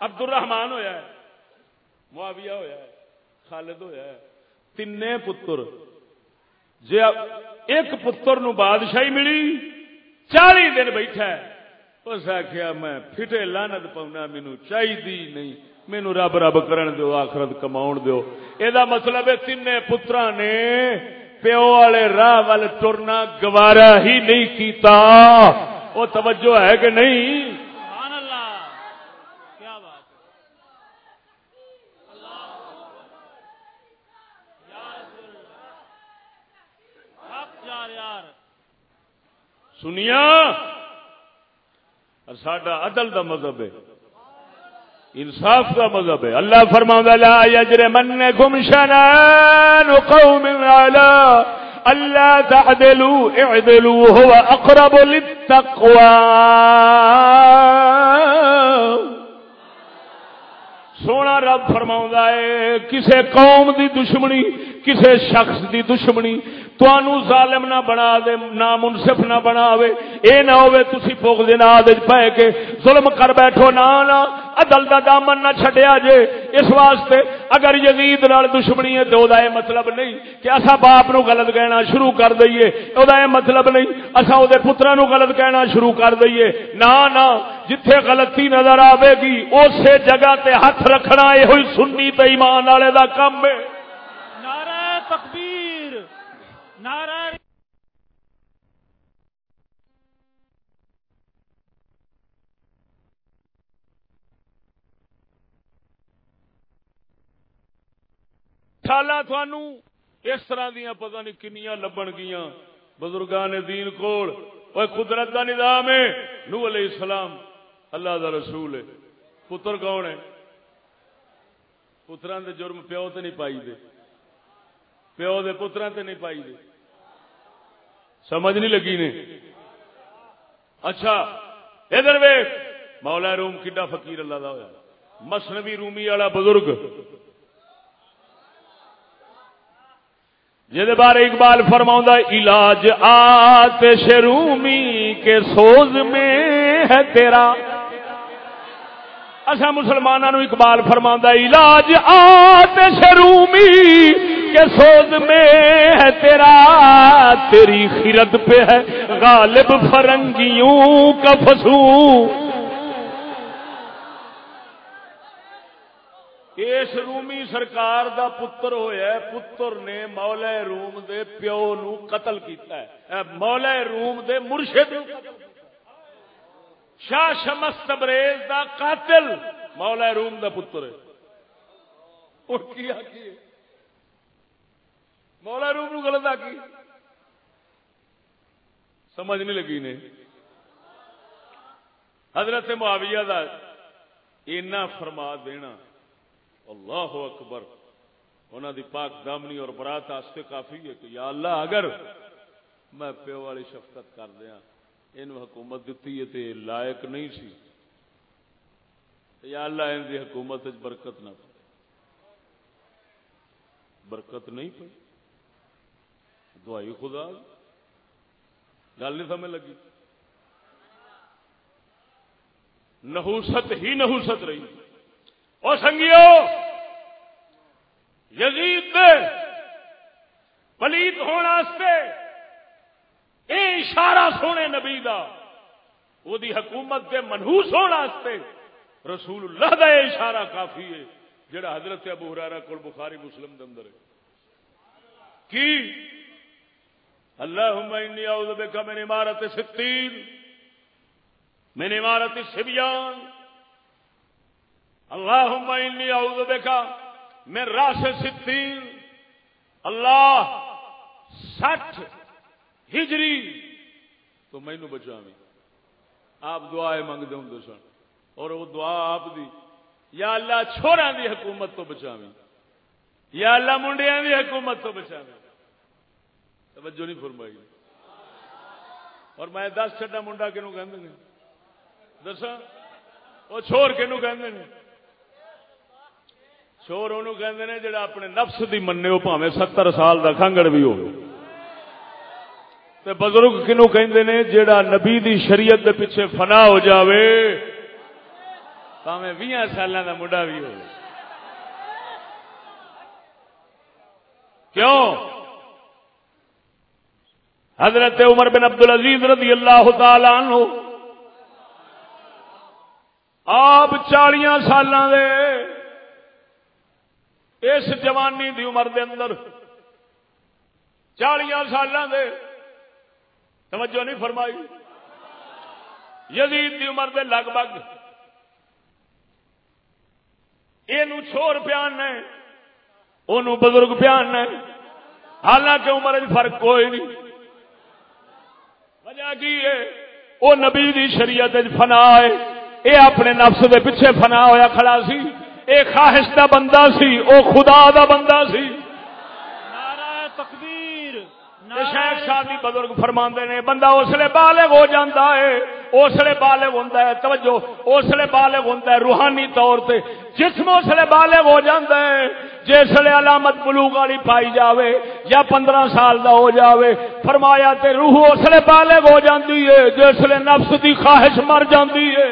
عبد الرحمان ہویا ہے۔ معاویہ ہویا ہے، خالد ہویا ہے تین پتر۔ جی ایک پتر نو بادشاہی ملی، چالی دن بیٹھا ہے۔ اس آخیا میں فٹے لانت پاؤنا مینو چاہیے نہیں۔ مینو رب رب کرن دو آخرت کما دو یہ مطلب ہے تین پترا نے پیو والے راہ وال ٹرنا گوارا ہی نہیں کیتا۔ وہ توجہ ہے کہ نہیں سبحان اللہ کیا بات یا رسول اللہ حق یار یار سنیا؟ ساڈا عدل دا مذہب ہے۔ انصاف کا مذہب ہے۔ اللہ فرما لا يجرمنكم شنان قوم على اللہ تعدلوا، اعدلوا، هو اقرب للتقوى۔ سونا رب فرما ہے، کسے قوم دی دشمنی، کسے شخص دی دشمنی توانو ظالم نہ بنا دے نہ منصف نہ بناوے اے نہ ہوے تسی پوک دے نہ دے پے کے ظلم کر بیٹھو، نہ نہ عدل دا دامن نہ چھڈیا جے، اس واسطے اگر یزید نال دشمنی ہے تو دا اے مطلب نہیں کہ اسا باپ نو غلط کہنا شروع کر دئیے۔ او دا اے مطلب نہیں، اسا او دے پتراں نو غلط کہنا شروع کر دئیے۔ نہ نہ، جتھے غلطی نظر آوے گی اسی جگہ تے ہاتھ رکھنا اے ہوئی سنی تے ایمان والے دا کم ہے۔ نعرہ تکبیر، نعرہ ٹھالا تھانو اس طرح دیا پتہ نہیں کنیاں لبن گیاں۔ بزرگان دین کول وہ قدرت کا نظام ہے۔ نو علیہ السلام، اللہ دا رسول ہے۔ پتر کون ہے؟ پتران دے جرم پیو تے نہیں پائی دے۔ پیو دے پتران تے نہیں پائی دے۔ سمجھ نہیں لگی نے۔ اچھا ادھر ویخ مولا روم کڈا فقیر اللہ دا ہویا۔ مسنوی رومی والا بزرگ۔ جہد بارے اقبال فرماؤں علاج آتش رومی کے سوز میں ہے تیرا. اصا مسلمانوں اقبال فرما علاج آتش رومی کے سوز میں ہے تیرا، تیری خیرت پہ ہے، غالب فرنگیوں کا فسو اس رومی سرکار دا پتر ہویا ہے پتر نے مولا روم دے پیو نو قتل کیتا ہے مولا روم دے مرشد شاہ شمس تبریز دا قاتل مولا روم دا پتر ہے اور کیا کی مولا روم نو غلط آکی سمجھ نہیں لگی نے حضرت معاویہ دا اینا فرما دینا اللہ اکبر۔ انہوں دی پاک دامنی اور برات آستے کافی ہے کہ یا اللہ، اگر میں پیو والی شفقت کر دیا ان حکومت دیتی ہے تے لائق نہیں سی۔ یا اللہ، ان دی حکومت برکت نہ پائے برکت نہیں پئی دعائی خدا گل نہیں سمجھ لگی۔ نحوست ہی نحوست رہی۔ اور سنگیو، یزید دے پلیت ہونے اے اشارہ سونے نبی دا، وہ دی حکومت دے منحوس ہونے رسول اللہ دا یہ اشارہ کافی ہے، جڑا حضرت ابو ہرارا کول بخاری مسلم دے اندر ہے۔ کی؟ اللہم انی اعوذ بک من امارت ستین من امارت سبیان اللہم انی اعوذ بک من راس ستین۔ اللہ، سٹھ ہجری۔ تو مینو بچا آپ دعا منگتے ہوں سن۔ اور وہ دعا آپ دی۔ یا اللہ چھوڑا دی حکومت تو بچاویں۔ یا اللہ منڈیا دی حکومت تو بچاویں۔ توجہ نہیں فرمائی۔ اور میں دس چڈا منڈا کنو کہ دسا وہ چھوڑ کنو کہ چور انہوں کہ جڑا اپنے نفس دی مننے ہو پاوے ستر سال دا کھنگڑ بھی ہو تے بزرگ کنو کہندے نے جڑا نبی دی شریعت دے پیچھے فنا ہو جاوے پاوے ویاں سالاں دا مڈا بھی ہو کیوں؟ حضرت عمر بن عبد العزیز رضی اللہ تعالی عنہ آپ چالیاں سالاں دے اس جوانی دی عمر دے اندر چالیا سال توجہ نہیں فرمائی، یزید دی عمر دے لگ بگ یہ چھوڑ پیان نے وہ بزرگ پیان نے، حالانکہ عمر فرق کوئی نہیں۔ وجہ کی ہے وہ نبی دی شریعت فنا ہے یہ اپنے نفس دے پیچھے فنا ہویا کھڑا سی۔ اے خواہش دا بندہ سی او خدا دا بندہ سی۔ نعرہ شیخ بزرگ نے بندہ اسلے بالغ ہو ہے اسلے بالغ توجہ اسلے بالغ روحانی طور سے جسم اسلے بالغ ہو جاتا ہے علامت بلوک والی پائی جاوے یا پندرہ سال دا ہو جاوے۔ فرمایا تے روح اسلے بالغ ہو جاتی ہے جسے نفس دی خواہش مر جاتی ہے۔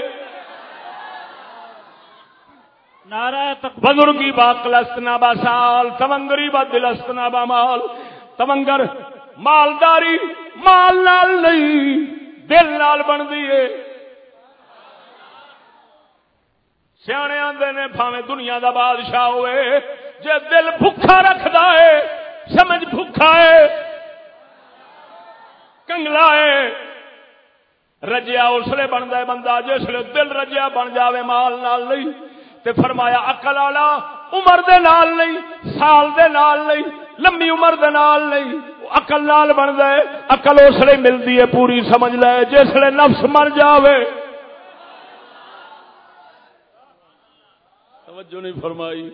بزرگی با کلستنا با سال تمنگری با دلستنا با مال۔ تمنگر مالداری مال نال نہیں، دل نال بن دیے سیانے آدھے نے پاوے دنیا دا بادشاہ ہوئے، جے دل بھوکا رکھدا ہے، سمجھ بھوکا ہے۔ کنگلا ہے۔ رجیا اسلے بنتا ہے بندہ جسے دل رجیا بن جاوے مال نال نہیں۔ تے فرمایا اکل والا، عمر دے نال نہیں، سال دے نال نہیں، لمبی عمر دے نال نہیں اکل نال بن جائے اکل اس لیے ملتی ہے، پوری سمجھ لے، جس لیے نفس مر جاوے. توجہ نہیں فرمائی۔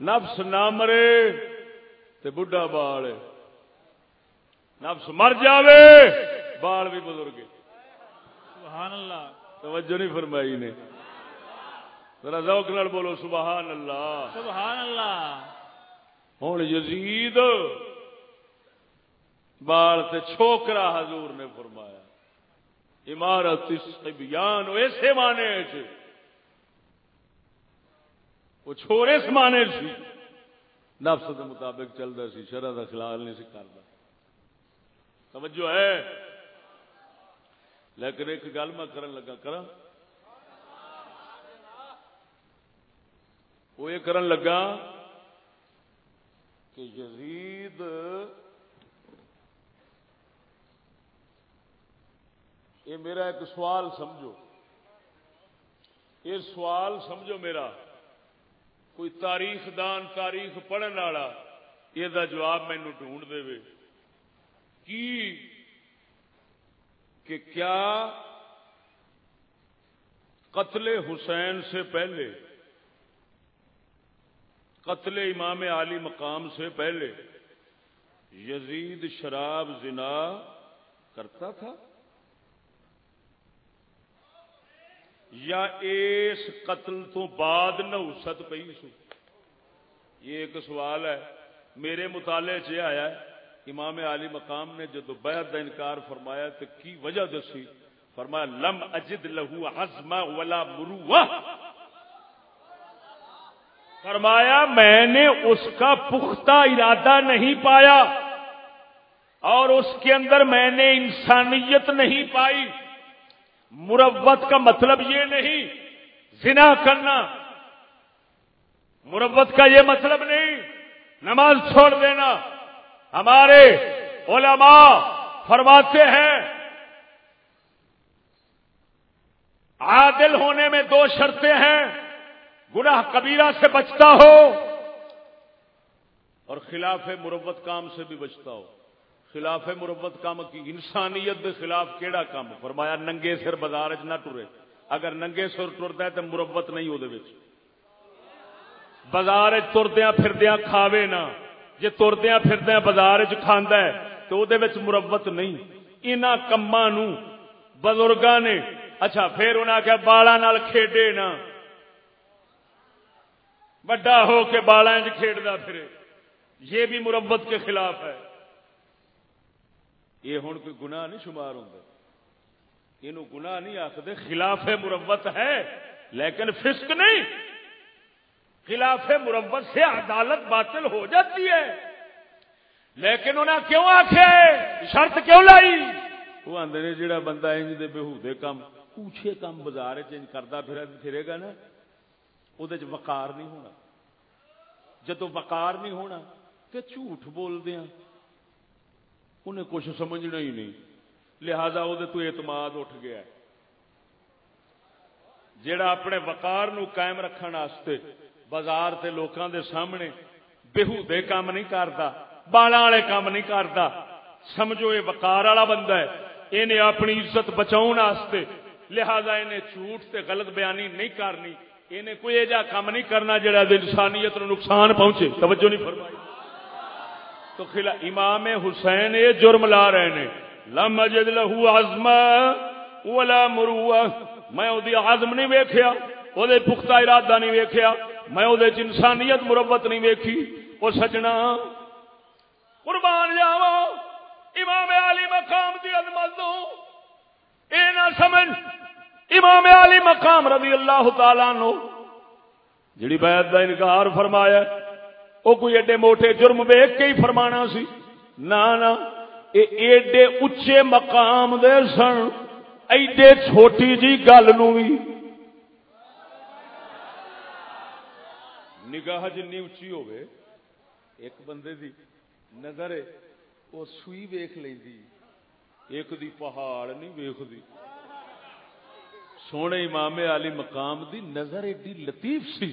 نفس نہ مرے تے بڈھا بال نفس مر جاوے، بال بھی بزرگ سبحان اللہ۔ توجہ نہیں فرمائی نے۔ ذرا ذوق نال بولو سبحان اللہ۔ سبحان اللہ۔ ہوں یزید بال تے چھوکرا حضور نے فرمایا۔ عمارت بیان ایسے مانے وہ چھوڑے سمانے سی نفس کے مطابق چلتا سی شرح کا خلال نہیں سی کرتا توجہ ہے؟ لیکن ایک گل میں کرن لگا کرا وہ یہ کرن لگا کہ یزید یہ میرا ایک سوال سمجھو۔ یہ سوال سمجھو میرا۔ کوئی تاریخ دان، تاریخ پڑھنے والا یہ جواب مینو ڈھونڈ دے کی؟ کہ کیا قتل حسین سے پہلے قتل امام علی مقام سے پہلے یزید شراب زنا کرتا تھا؟ یا اس قتل تو بعد نوست پی سو؟ یہ ایک سوال ہے۔ میرے مطالعے چ آیا ہے، امام علی مقام نے جدو بیعت کا انکار فرمایا تو کی وجہ دسی؟ فرمایا، لم اجد لہو حزم ولا مروا فرمایا میں نے اس کا پختہ ارادہ نہیں پایا اور اس کے اندر میں نے انسانیت نہیں پائی۔ مروت کا مطلب یہ نہیں، زنا کرنا۔ مروت کا یہ مطلب نہیں، نماز چھوڑ دینا۔ ہمارے علماء فرماتے ہیں، عادل ہونے میں دو شرطیں ہیں۔ گناہ کبیرہ سے بچتا ہو اور خلاف مروت کام سے بھی بچتا ہو۔ خلاف مروت کام کی انسانیت کے خلاف کیڑا کام؟ فرمایا، ننگے سر بازار نہ ٹرے اگر ننگے سر ٹرتا ہے تو مروت نہیں وہ بازار تردیا پھردیا کھاوے نہ۔ جی تردیا پھردیا بازار چ ہے تو وہ مروت نہیں۔ ان کما بزرگاں نے اچھا پھر انہیں آخیا بالا کھیڈے نا بڑا ہو کے بالا کھیڈتا پھر یہ بھی مربت کے خلاف ہے۔ یہ ہوں کوئی گناہ نہیں شمار ہوں یہ گناہ نہیں آخر خلاف مربت ہے، لیکن فسق نہیں۔ خلاف مربت سے عدالت باطل ہو جاتی ہے۔ لیکن انہیں کیوں آخیا شرط کیوں لائی؟ وہ آدھے جہاں بندہ انج دے بہودے کام اوچھے کام بازار چینج کرتا پھرے گا نا۔ وہ وقار نہیں ہونا جدو وقار نہیں ہونا تو جھوٹ بول دیا انہیں کچھ سمجھنا ہی نہیں لہذا وہ تو اعتماد اٹھ گیا جڑا اپنے وقار نو قائم رکھنے واسطے بازار تے لوکاں دے سامنے بےحودے کام نہیں کرتا بالا والے کام نہیں کرتا سمجھو یہ وقار والا بندہ ہے انہیں اپنی عزت بچاؤ لہذا انہیں جھوٹ تے غلط بیانی نہیں کرنی انہیں کوئی ایجا کام نہیں کرنا جڑا انسانیت نو نقصان پہنچے۔ توجہ نہیں فرمائی۔ تو خلا امام حسین یہ جرم لا رہے نے۔ لم اجد لہو عزم ولا مروا میں وہ عزم نہیں ویکھیا وہ پختہ ارادہ نہیں ویکھیا۔ میں وہ انسانیت مربت نہیں ویکھی۔ وہ سجنا، قربان جاوا امام علی مقام دی عظمت دو۔ اے نہ سمجھ۔ امام علی مقام رضی اللہ تعالی نو جڑی بیعت دا انکار فرمایا وہ کوئی ایڈے موٹے جرم ویک کے ہی فرمانا سی۔ نہ نہ ایڈے اچے مقام دے سن، ایڈے چھوٹی جی گل نو بھی نگاہ جنی اچھی ہوئے ایک بندے دی نظر وہ سوئی ویخ لینی ایک دی پہاڑ نہیں ویخ دی سونے امام علی مقام دی نظر ایڈی لطیف سی۔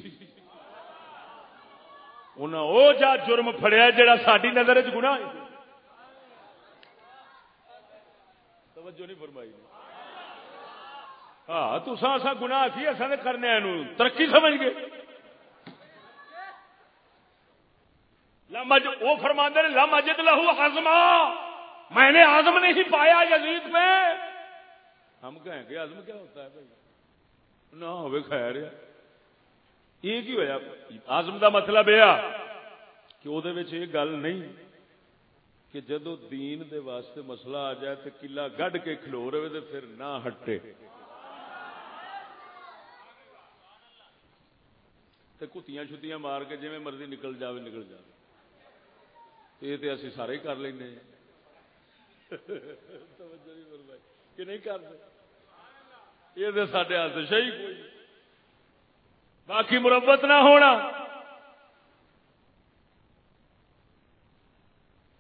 انہیں او جا جرم فڑیا جڑا ساری نظر چ گنا توجہ نہیں فرمائی ہاں تو سا گنا سی اصل کرنے ترقی سمجھ گئے۔ لمج وہ فرما نے لم لہو ہزما میں نے آزم نہیں پایا یزید میں۔ ہم کہیں گے آزم کیا ہوتا ہے بھائی؟ نہ ہوئے خیر یہ کی ہوا آزم کا مطلب یہ کہ وہ گل نہیں کہ جدو دین دے واسطے مسئلہ آ جائے تو کلا گڈ کے کھلو رہے تو پھر نہ ہٹے۔ کتیاں چھتیاں مار کے جی مرضی نکل جاوے، نکل جائے یہ تو اسی سارے کر لیں کہ نہیں کرتے یہ تو سارے ہاتھ شہی کوئی۔ باقی مربت نہ ہونا۔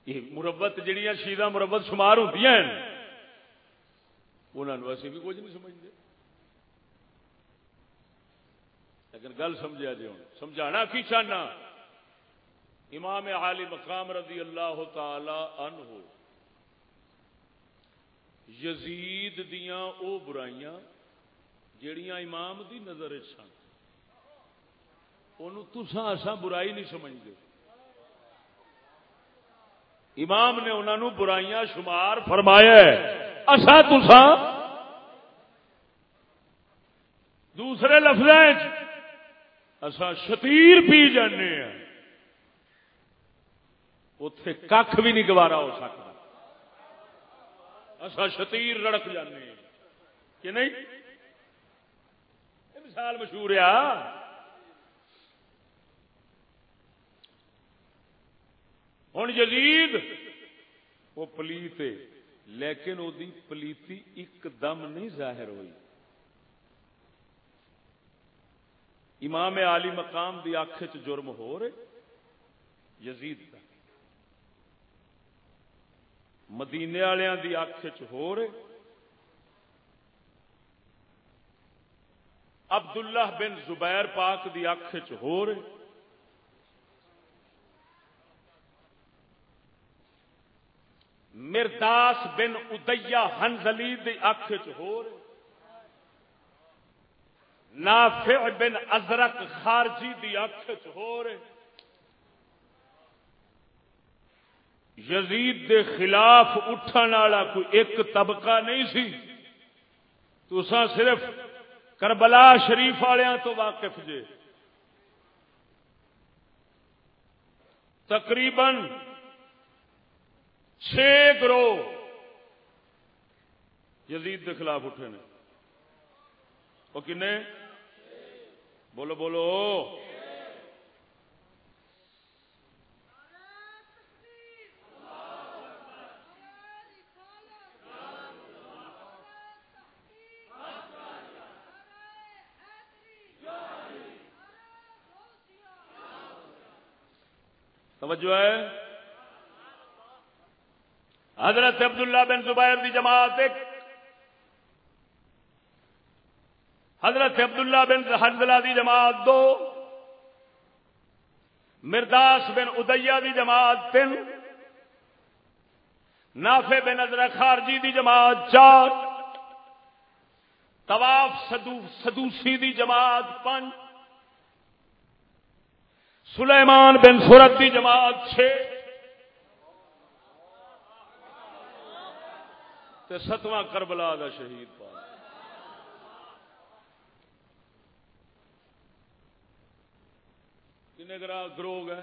یہ مربت جہیا شیدہ مربت شمار ہوتی ہیں انہوں اسی بھی کچھ نہیں سمجھتے لیکن گل سمجھا جی ہوں، سمجھانا کی چاہنا؟ امام عالی مقام رضی اللہ تعالی عنہ۔ یزید دیاں او برائیاں جیڑیاں امام دی نظر سن۔ ان تسا برائی نہیں سمجھتے امام نے انہوں برائیاں شمار فرمایا اصا تسا دوسرے لفظ اصا شتیر پی جانے ہیں۔ اتے کھ بھی نہیں گوارا ہو سکتا۔ اصا شتیر رڑک جانے ہیں۔ کہ نہیں؟ یہ مثال مشہور آ ہوں یزید، وہ پلیت ہے، لیکن وہ پلیتی ایک دم نہیں ظاہر ہوئی۔ امام علی مقام دی اکھ چ جرم ہو رہے، یزید کا مدینے والوں دی اکھ چ ہو رہے عبداللہ بن زبیر پاک دی اکھ چ ہو رہے مرداس بن ادیا ہنزلی دی اکھ چ ہو رہے نافع بن ازرک خارجی دی اکھ چ ہو رہے یزید دے خلاف اٹھن والا کوئی ایک طبقہ نہیں سی۔ تو صرف کربلا شریف والوں تو واقف جے۔ تقریباً چھ گروہ یزید کے خلاف اٹھے نے۔ وہ کنے؟ بولو بولو۔ توجہ ہے؟ حضرت عبداللہ بن زبیر دی جماعت ایک حضرت عبداللہ بن حنزلہ دی جماعت دو، مرداس بن ادیا دی جماعت تین، نافع بن نظر خارجی دی جماعت چار، طواف سدوسی دی جماعت پانچ سلیمان بن سورت کی جماعت چھ ستواں کربلا کا شہید پا۔ کنے گرا گروگ ہے؟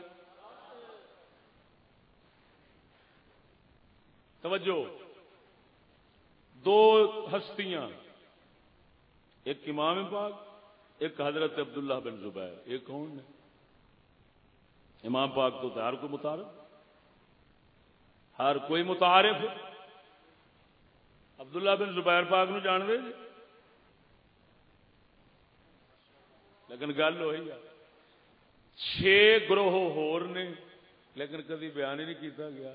توجہ۔ دو ہستیاں، ایک امام پاک، ایک حضرت عبداللہ بن زبیر۔ ایک کون ہے؟ امام پاک تو ہر کوئی متعارف، ہر کوئی متعارف۔ عبداللہ بن زبیر پاک نو جان دے جی۔ لیکن گل ہوئی چھ گروہ ہور نے، لیکن کدی بیان ہی نہیں کیتا گیا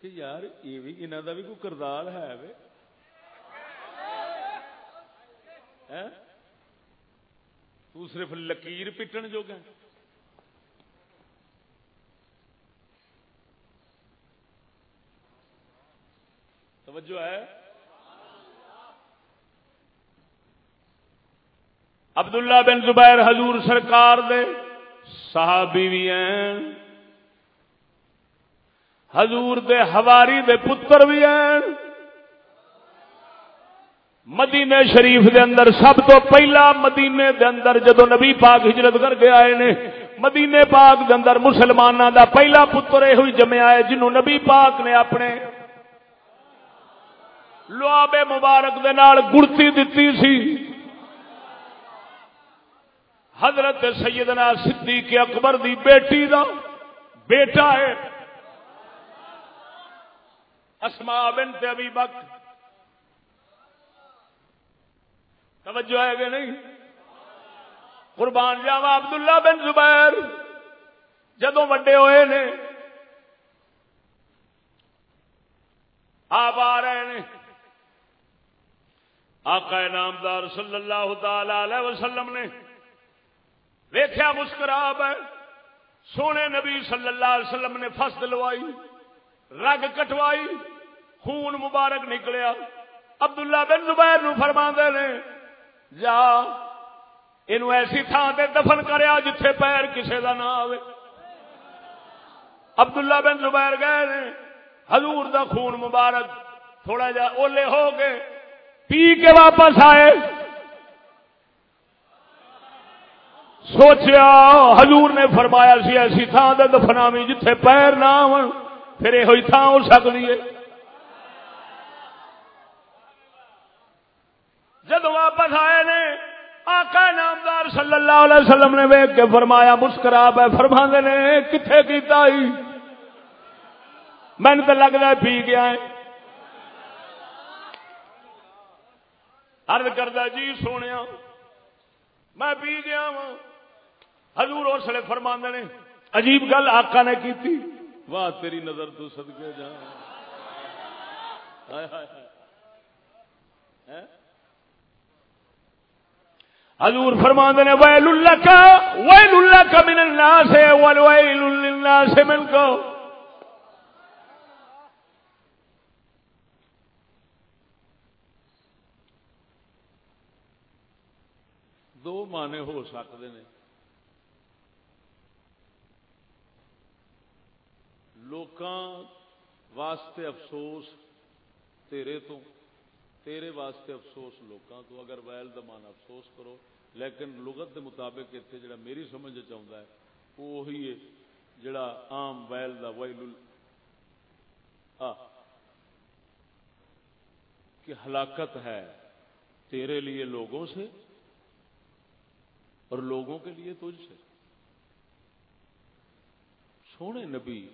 کہ یار یہ بھی انہوں کا بھی کوئی کردار ہے وے۔ ہاں؟ تو صرف لکیر پٹن جو گیا توجہ ہے۔ عبداللہ بن زبیر حضور سرکار دے صحابی بھی ہیں۔ حضور دے ہواری دے پتر بھی ہیں۔ مدینے شریف دے اندر سب تو پہلا مدینے دے اندر جدو نبی پاک ہجرت کر کے آئے نے مدینے پاک دے اندر مسلمانوں دا پہلا پتر یہ ہوئی جمع آئے جنہوں نبی پاک نے اپنے لواب مبارک دے نال گڑتی دتی سی۔ حضرت سیدنا صدیق اکبر دی بیٹی دا بیٹا ہے۔ اسما بنت ابی بکر۔ توجہ ہے کہ نہیں؟ قربان جاوا عبداللہ بن زبیر۔ جدو وڈے ہوئے نے آپ آ رہے ہیں آقا نامدار صلی اللہ تعالی وسلم نے ویخیا مسکرا ہے سونے نبی صلی اللہ علیہ وسلم نے فس دلوائی رگ کٹوائی، خون مبارک نکلیا۔ عبداللہ بن زبیر نو فرما نے جا یہ ایسی تھان سے دفن کریا جتھے پیر کسے کا نہ آئے عبداللہ بن زبیر گئے نے، حضور دا خون مبارک تھوڑا جا اولے ہو گئے۔ پی کے واپس آئے۔ سوچیا، حضور نے فرمایا سی، ایسی تھان دے دفناوی جتھے پیر نہ پھر یہ ہوئی تھان ہو سکتی ہے۔ جب واپس آئے نے، آقا نامدار صلی اللہ علیہ وسلم نے ویک کے فرمایا، مسکرا پہ فرما نے کتنے کیتا ہی؟ من تو لگتا پی گیا ہے۔ ارد کردہ جی سونے میں پی گیا وا حضور اس لیے فرما نے، عجیب گل آقا نے کی تھی واہ، تیری نظر تو صدقے جا۔ ہائے ہائے ہائے۔ ہاں؟ حضور فرما نے، ویل اللہ کا ویل اللہ کا من الناس، والویل للناس من کو دو مانے ہو سکتے ہیں۔ لوکاں واسطے افسوس تیرے تو، تیرے واسطے افسوس لوکاں تو، اگر ویل دا مانا افسوس کرو۔ لیکن لغت دے مطابق اتنے جڑا میری سمجھ چاہتا ہے وہ وہی ہے جڑا عام ویل دا ویل آ، کہ ہلاکت ہے تیرے لیے لوگوں سے اور لوگوں کے لیے تجھ سے۔ سونے نبی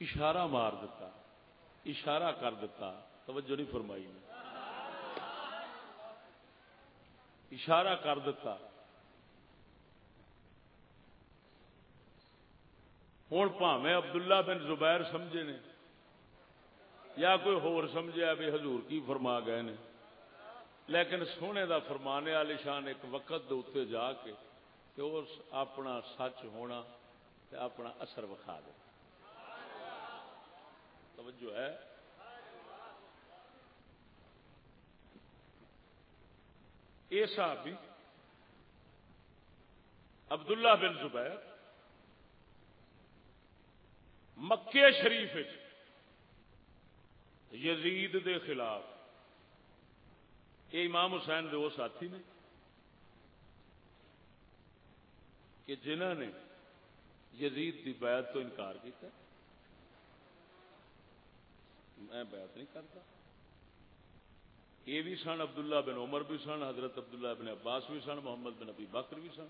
اشارہ مار دیتا، اشارہ کر دیتا، توجہ نہیں فرمائی نے۔ اشارہ کر دیتا۔ ہوں پاوے عبداللہ بن زبیر سمجھے نے، یا کوئی ہور سمجھے بھی حضور کی فرما گئے نے۔ لیکن سونے دا فرمانے والی شان ایک وقت دے اتنے جا کے تے اس اپنا سچ ہونا تے اپنا اثر وکھا دے۔ توجہ ہے۔ یہ صحابی، عبداللہ بن زبیر مکے شریف یزید دے خلاف یہ امام حسین دے وہ ساتھی نے کہ جنہ نے یزید کی بیعت تو انکار کیا میں بیعت نہیں کرتا۔ یہ بھی سن عبداللہ بن عمر بھی سن، حضرت عبداللہ بن عباس بھی سن، محمد بن ابی بکر بھی سن۔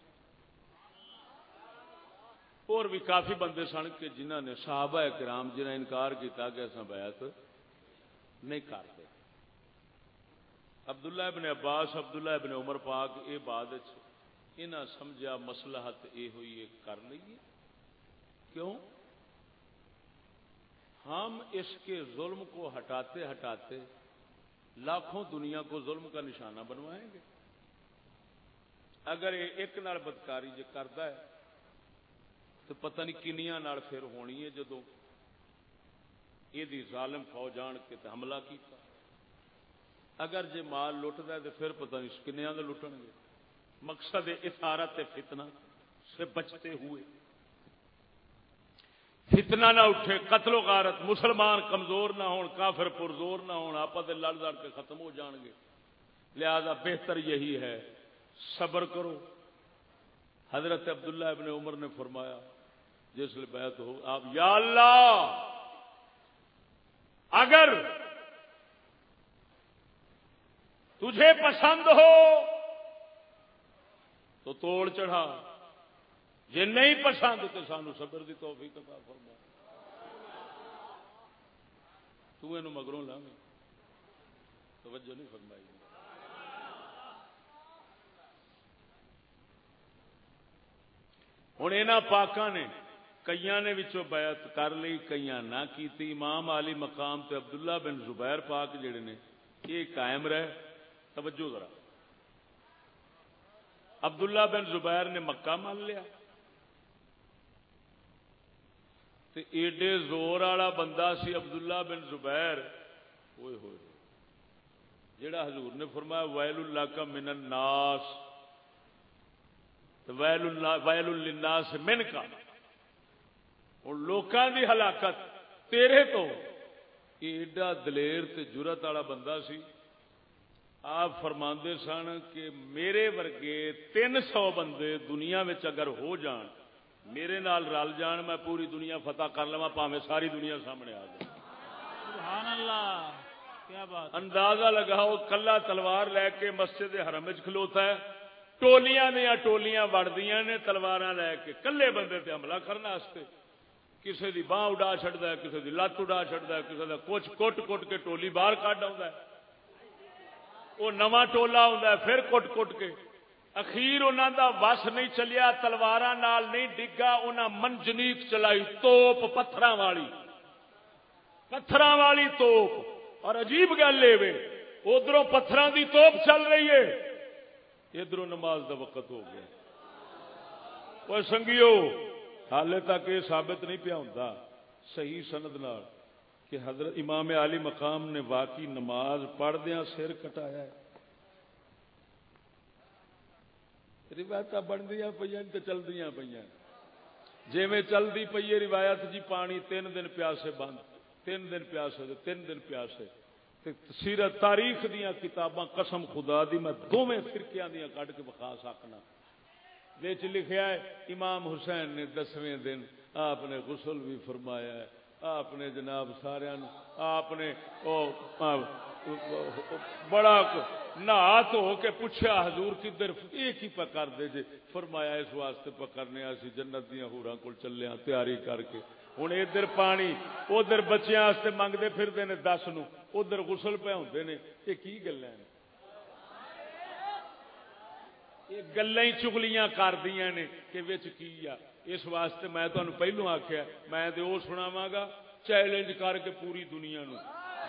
اور بھی کافی بندے سن کہ جنہ نے صحابہ کرام جنہیں انکار کیا کہ ایسا بیعت نہیں کرتے۔ عبداللہ ابن عباس، عبداللہ ابن عمر پاک یہ بعد انہیں سمجھا مسلحت یہ ہوئی کر لیے۔ کیوں؟ ہم اس کے ظلم کو ہٹاتے ہٹاتے لاکھوں دنیا کو ظلم کا نشانہ بنوائیں گے۔ اگر یہ ایک نال بدکاری جو کرتا ہے، تو پتہ نہیں کنیا نال پھر ہونی ہے جدو یہ ظالم فوج آن کے حملہ کیتا۔ اگر جے مال لٹتا ہے تو پھر پتہ نہیں کنیا کے لٹن گے۔ مقصد اثارت فتنہ سے بچتے ہوئے۔ فتنہ نہ اٹھے، قتل و غارت، مسلمان کمزور نہ ہون، کافر پرزور نہ ہون آپس لڑ لڑ کے ختم ہو جان گے۔ لہذا بہتر یہی ہے، صبر کرو۔ حضرت عبداللہ ابن عمر نے فرمایا، جس لیے بیعت ہو، آپ یا اللہ، اگر تجھے پسند ہو تو توڑ چڑھا۔ جی نہیں پسند تو سانو صبر دی توفیق عطا فرما۔ تو اینو مگروں لاویں۔ توجہ نہیں فرمائی۔ ہوں یہاں پاکاں نے کئی نے وچوں بیعت کر لی کئی نہ کیتی۔ امام علی مقام تے عبداللہ بن زبیر پاک جڑے نے، یہ قائم رہے۔ توجہ ذرا۔ عبداللہ بن زبیر نے مکہ مان لیا۔ تے ایڈے زور والا بندہ سی عبداللہ بن زبیر۔ ہوئے ہوئے۔ جڑا حضور نے فرمایا ویل اللہ کا من الناس۔ ویل اللہ ویل الناس من کا۔ اور لوکاں دی ہلاکت تیرے تو۔ ایڈا دلیر تے جرت والا بندہ سی۔ آپ فرماندے سن کہ میرے ورگے تین سو بندے دنیا میں اگر ہو جان میرے نال رل جان میں پوری دنیا فتح کر لوا پاوے ساری دنیا سامنے آ جائے۔ سبحان اللہ کیا بات اندازہ لگاؤ کلا تلوار لے کے مسجد حرم کھلوتا ہے۔ ٹولیاں دیا ٹولیاں وڑدیاں نے تلوار لے کے کلے بندے تے حملہ کرنے کسی دی باہ اڈا چڑھتا ہے کسی دی لت اڈا چڑھتا ہے کسی کا کچھ کٹ کٹ کے ٹولی باہر کڈ آ وہ نواں ٹولا آتا ہے، پھر کٹ کٹ کے۔ اخیر انہوں دا وس نہیں چلیا تلوار نہیں ڈگا، انہاں منجنیک چلائی توپ پتھر والی۔ پتھر والی توپ۔ اور عجیب گل ہے ادھر پتھر دی توپ چل رہی ہے۔ ادھر نماز دا وقت ہو گیا۔ وہ سنگیو، حالے تک یہ ثابت نہیں پیا ہوں صحیح سند نال۔ کہ حضرت امام علی مقام نے واقعی نماز پڑھدیا سر کٹایا ہے۔ روایت بنتی پہ تو چلدی پہ جی میں چلتی پی ہے روایت جی پانی تین دن پیاسے بند، تین دن پیاسے تین دن پیاسے۔ سیرت تاریخ دیا کتاباں، قسم خدا دی، میں دونوں فرقیاں دیا کٹ کے بخا سکنا بچ لکھا ہے، امام حسین نے دسویں دن آپ نے غسل بھی فرمایا ہے۔ آپ نے جناب سارا آپ نے بڑا نہا ہو کے پوچھا، حضور کدھر یہ کی پکڑ دے جے فرمایا، اس واسطے پکڑنے اسی جنت دیا ہورا کو چلے ہاں تیاری کر کے۔ ہوں ادھر پانی، ادھر بچیاں واسطے منگتے پھرتے ہیں دس نو، ادھر غسل پہ ہوتے ہیں یہ کی گلا یہ گلا چگلیاں کر دیا نے کہ کی آ؟ اس واسطے میں تمہیں پہلو آخیا میں تو وہ سناوا گا، چیلنج کر کے پوری دنیا نو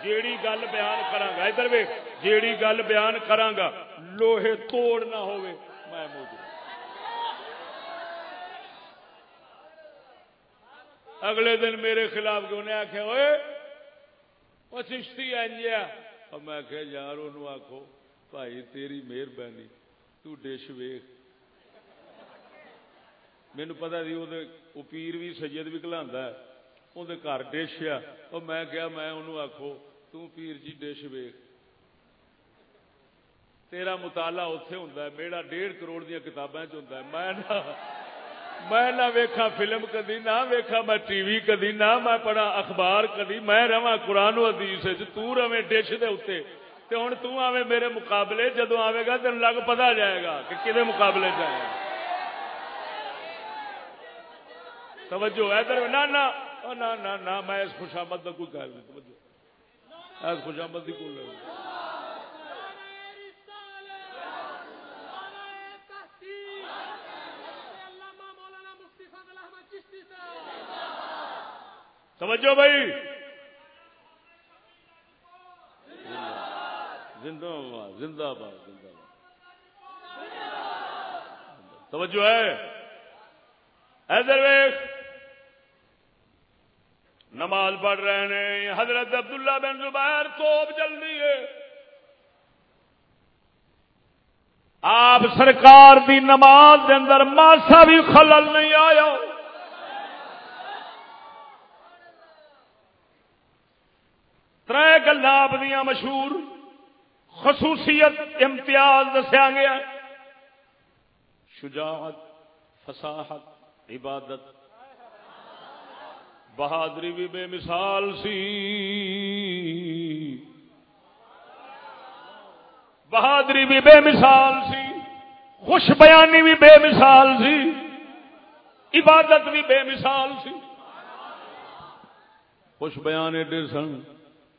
جیڑی گل بیان کرانگا ادھر وے جیڑی گل بیان کرانگا لوہے توڑ نہ ہوئے میں موجود اگلے دن میرے خلاف کیوں نے آخیا ہوئے وہ چشتی آنجیا اور میں آخیا یار انہوں آخو بھائی، تیری مہربانی، تو ڈش ویخ مینو پتا سی وہ پیر بھی سید بھی کلا اندر گھر ڈش آ اور میں کیا میں انہوں آخو تیر جی ڈش ویخ تیرا مطالعہ اتے ہوں میرا ڈیڑھ کروڑ دیا کتابیں چاہتا میں میں نہ ویکھا فلم کدی نہ ویکھا میں ٹی وی کدی نہ میں پڑھا اخبار کدی میں رہا قرآن و حدیث ترویں ڈش دے اتنے تے ہوں تمے میرے مقابلے جدو آئے گا تین لگ پتا جائے گا کہ کدے مقابلے جائے گا توجہ ہے در نہ نہ نہ میں اس خوشامد کا کوئی کہہ نہیں، توجہ۔ اس خوشامد کی کوئی نہیں۔ توجہ بھائی۔ زندہ آباد زندہ آباد زندہ آباد توجہ ہے۔ حیدر نماز پڑھ رہے ہیں۔ حضرت عبداللہ بن زبیر توپ چل رہی ہے۔ آپ سرکار دی نماز دے اندر ماسا بھی خلل نہیں آیا۔ تر گلا آپ مشہور خصوصیت امتیاز دسیا گیا شجاعت، فصاحت، عبادت بہادری بھی بے مثال سی بہادری بھی بے مثال سی خوش بیانی بھی بے مثال سی عبادت بھی بے مثال سی خوش بیان ایڈے سن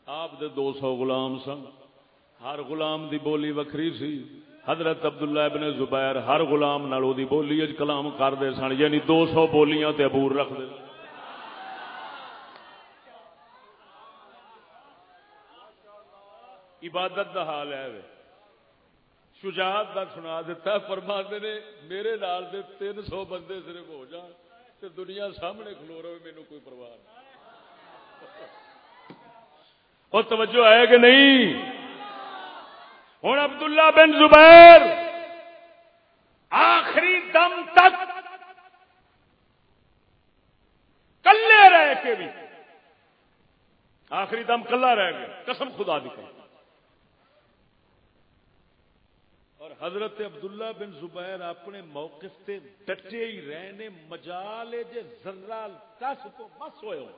آپ دے دو سو غلام سن ہر غلام دی بولی وکری سی حضرت عبداللہ ابن زبیر ہر غلام نالو دی بولی اج کلام کر دے سن یعنی دو سو بولیاں تے عبور رکھ دے عبادت دا حال ہے وے۔ شجاعت دا سنا دیتا فرما نے، میرے نال دے تین سو بندے صرف ہو جان تے دنیا سامنے کھلو رہے مینو کوئی پرواہ نہیں۔ اور توجہ ہے کہ نہیں؟ ہوں عبداللہ بن زبیر، آخری دم تک کلے رہ کے بھی، آخری دم کلا رہ گیا۔ قسم خدا دی کہ اور حضرت عبداللہ بن زبیر اپنے موقف تے ڈٹے ہی رہنے مجالے جے ذرا کس تو بس ہوئے ہو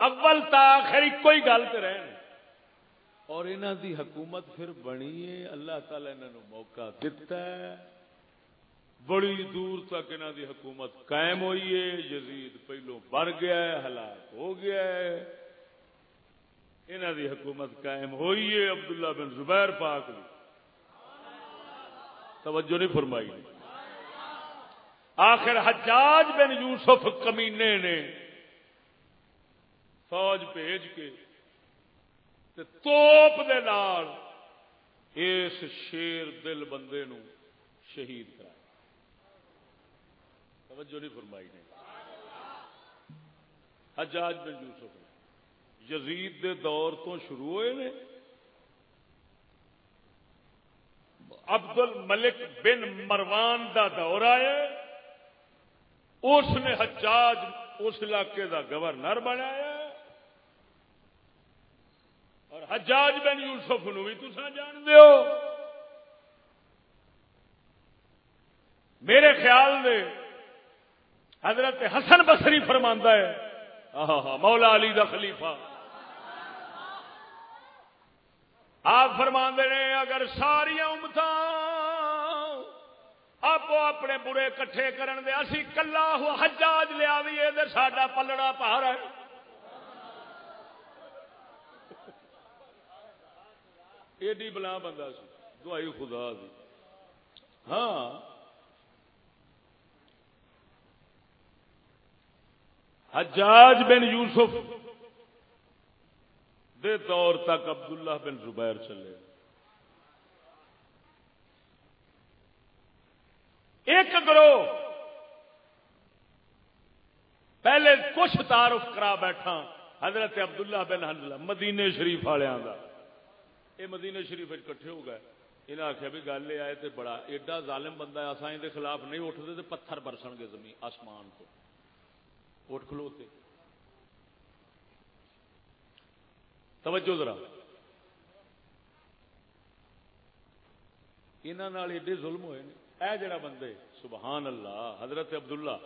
اول تا آخری کوئی گل تے رہن اور انہاں دی حکومت پھر بنی ہے، اللہ تعالی انہاں موقع دیتا ہے۔ بڑی دور تک انہاں دی حکومت قائم ہوئی ہے، یزید پہلو بڑھ گیا ہے، ہلاک ہو گیا ہے۔ انہاں دی حکومت قائم ہوئی ہے، عبداللہ بن زبیر پاک دی۔ توجہ نہیں فرمائی۔ آخر حجاج بن یوسف کمینے نے فوج بھیج کے تے توپ دے نال اس شیر دل بندے نو شہید کرایا۔ توجہ نہیں فرمائی نے۔ حجاج بن یوسف نے۔ یزید دے دور تو شروع ہوئے نے۔ عبد الملک بن مروان دا دور آیا اس نے حجاج اس علاقے دا گورنر بنایا۔ اور حجاج بن یوسف نو بھی تسا جان دیو میرے خیال دے حضرت حسن بصری فرماندا ہے۔ آہا، مولا علی دا خلیفہ۔ آپ فرماندے نے، اگر ساریا امت آپ اپنے برے کٹھے کرن دے، اسی کلا ہو حجاج لیا تے ساڈا پلڑا پہاڑ ہے۔ ایڈی بلا بندہ سی، دعائی خدا دی۔ ہاں۔ حجاج بن یوسف دے دور تک عبداللہ بن زبیر چلے۔ ایک گروہ پہلے کچھ تعارف کرا بیٹھا، حضرت عبداللہ بن حنزلہ مدینے شریف والوں کا یہ مدینے شریف کٹھے ہو گئے۔ انہیں آخیا بھی گل یہ آئے تو بڑا ایڈا ظالم بندہ ہے اصا یہ خلاف نہیں اٹھتے تو پتھر برسن گے زمین، آسمان کو۔ اٹھ کھلوتے۔ توجہ ذرا۔ یہاں ایڈے ظلم ہوئے اے جڑا بندے سبحان اللہ حضرت عبداللہ۔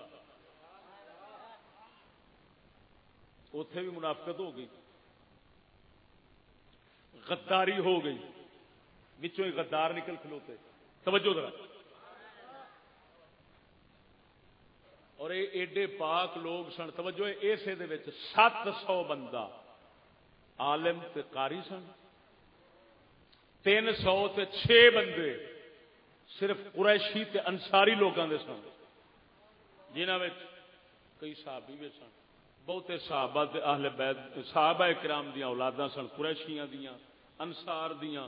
اتے بھی منافقت ہو گئی۔ غداری ہو گئی۔ بچوں ہی غدار نکل کھلوتے۔ توجہ ذرا۔ اور یہ ایڈے پاک لوگ سن، توجہ اسے سات سو بندہ۔ عالم تے قاری سن۔ تین سو تے چھ بندے صرف قریشی تے انصاری لوگوں دے سن۔ جنہوں کئی صحابی بھی سن۔ بہتے صحابہ تے اہل بیت، صحابہ کرام دیا اولاداں سن، قریشیاں دیاں انسار دیا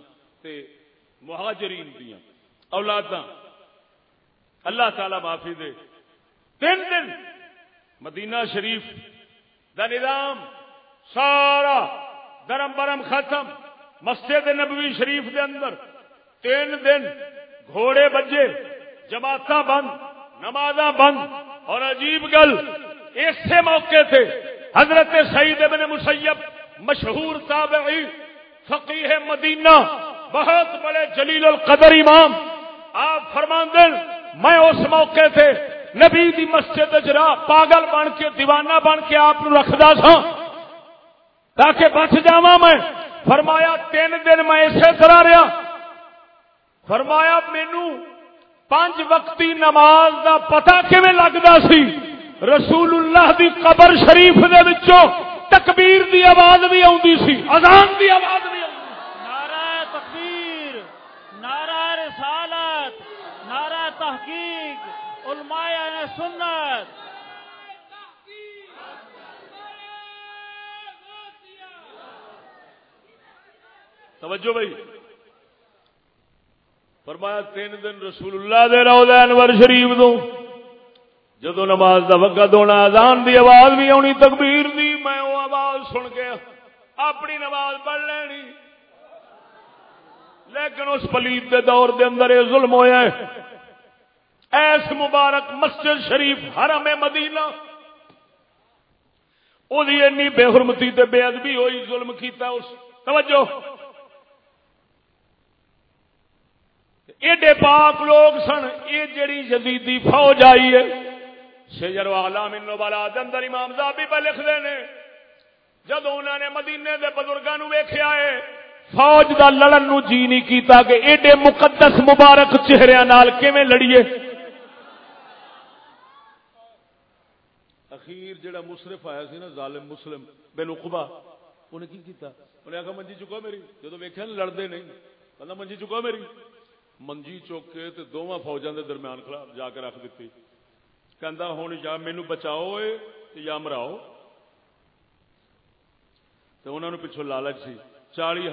مہاجرین دیا اولاداں، اللہ تعالی معافی دے۔ تین دن مدینہ شریف دا نظام سارا درم برم ختم مسجد نبوی شریف دے اندر تین دن گھوڑے بجے جماعت بند نماز بند اور عجیب گل اسی موقع تھے حضرت سعید ابن مسیب مشہور تابعی فقیح مدینہ، بہت بڑے جلیل القدر امام، آپ فرمان دن میں اس موقع سے نبی دی مسجد اجرا پاگل بن کے، دیوانہ بن کے آپ رکھدا سا تاکہ بچ جاواں میں۔ فرمایا، تین دن میں اسی طرح رہا۔ فرمایا مینو پانچ وقتی نماز دا پتہ کیویں لگدا سی؟ رسول اللہ دی قبر شریف دے وچوں تکبیر دی آواز بھی آتی سی۔ اذان دی آواز بھی نعرہ تکبیر، نعرہ رسالت، نعرہ تحقیق، علماء سنت۔ توجہ بھائی۔ فرمایا، تین دن رسول اللہ دے روضہ انور شریف دو جدو نماز دا وقت ہونا اذان دی آواز بھی آنی، تکبیر دی، میں وہ آواز سن کے اپنی نماز پڑھ لینی۔ لیکن اس پلیت دے دور دے اندر یہ ظلم ہوا ہے۔ ایس مبارک مسجد شریف، حرم مدینہ۔ وہ بے حرمتی تے بے ادبی ہوئی ظلم کیتا، اس توجہ۔ ایڈے پاک لوگ سن، یہ جڑی جدیدی فوج آئی ہے۔ شجر والا منو والا اندر امام صاحب پہ لکھ دے جب انہوں نے مدینے دے بزرگوں ویخیا ہے، فوج دا لڑن نو جی نہیں کیتا کہ ایڈے مقدس مبارک چہرے نال کیویں لڑیے۔ اخیر جڑا مصرف آیا سی نا، ظالم مسلم، بن عقبہ، انہیں کی کیتا؟ انہیں آخا منجی چکا میری۔ جدو ویکھیا نا، لڑدے نہیں۔ کہنا منجی چکا میری۔ منجی چک کے تے دوواں فوجاں دے درمیان کھڑا جا کے رکھ دیتی کہندا ہن یا مینوں بچاؤ اے تے یا مراؤ تے انہاں نو پچھو لالچ سی چالی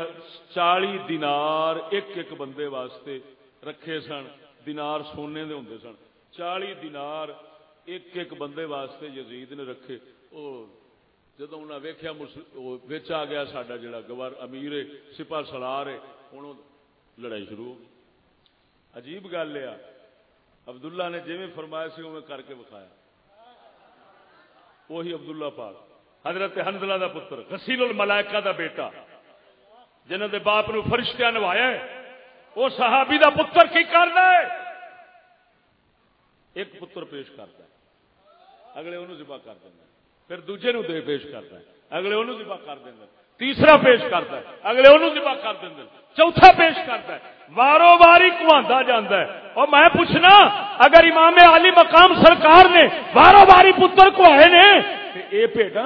چالی دینار ایک ایک بندے واسطے رکھے سن دینار سونے دے ہوندے سن چالی دینار ایک ایک بندے واسطے یزید نے رکھے او جدو انہیں ویکیا بچ آ گیا سڈا جڑا گور امیر ہے سپا سلار ہے ہوں لڑائی شروع ہو گئی عجیب گل ہے عبداللہ نے جی فرمایا سی اوے کر کے بکھایا وہی عبداللہ پاک۔ حضرت حنزلہ دا پتر، غسیل الملائکہ دا بیٹا۔ جنہوں دے باپ نو فرشتہ نوایا وہ صحابی دا پتر کی کرنا ہے؟ ایک پتر پیش کرتا ہے۔ اگلے انہوں ذبح کر دینا پھر دوجے نو دے پیش کرتا ہے۔ اگلے انہوں ذبح کر دینا تیسرا پیش کرتا ہے، اگلے انہوں ذبح کر دینا چوتھا پیش کرتا ہے وارو واری کماندا جاندا ہے۔ اور میں پوچھنا، اگر امام علی مقام سرکار نے وارو واری پتر کو آئے نے اے پیٹا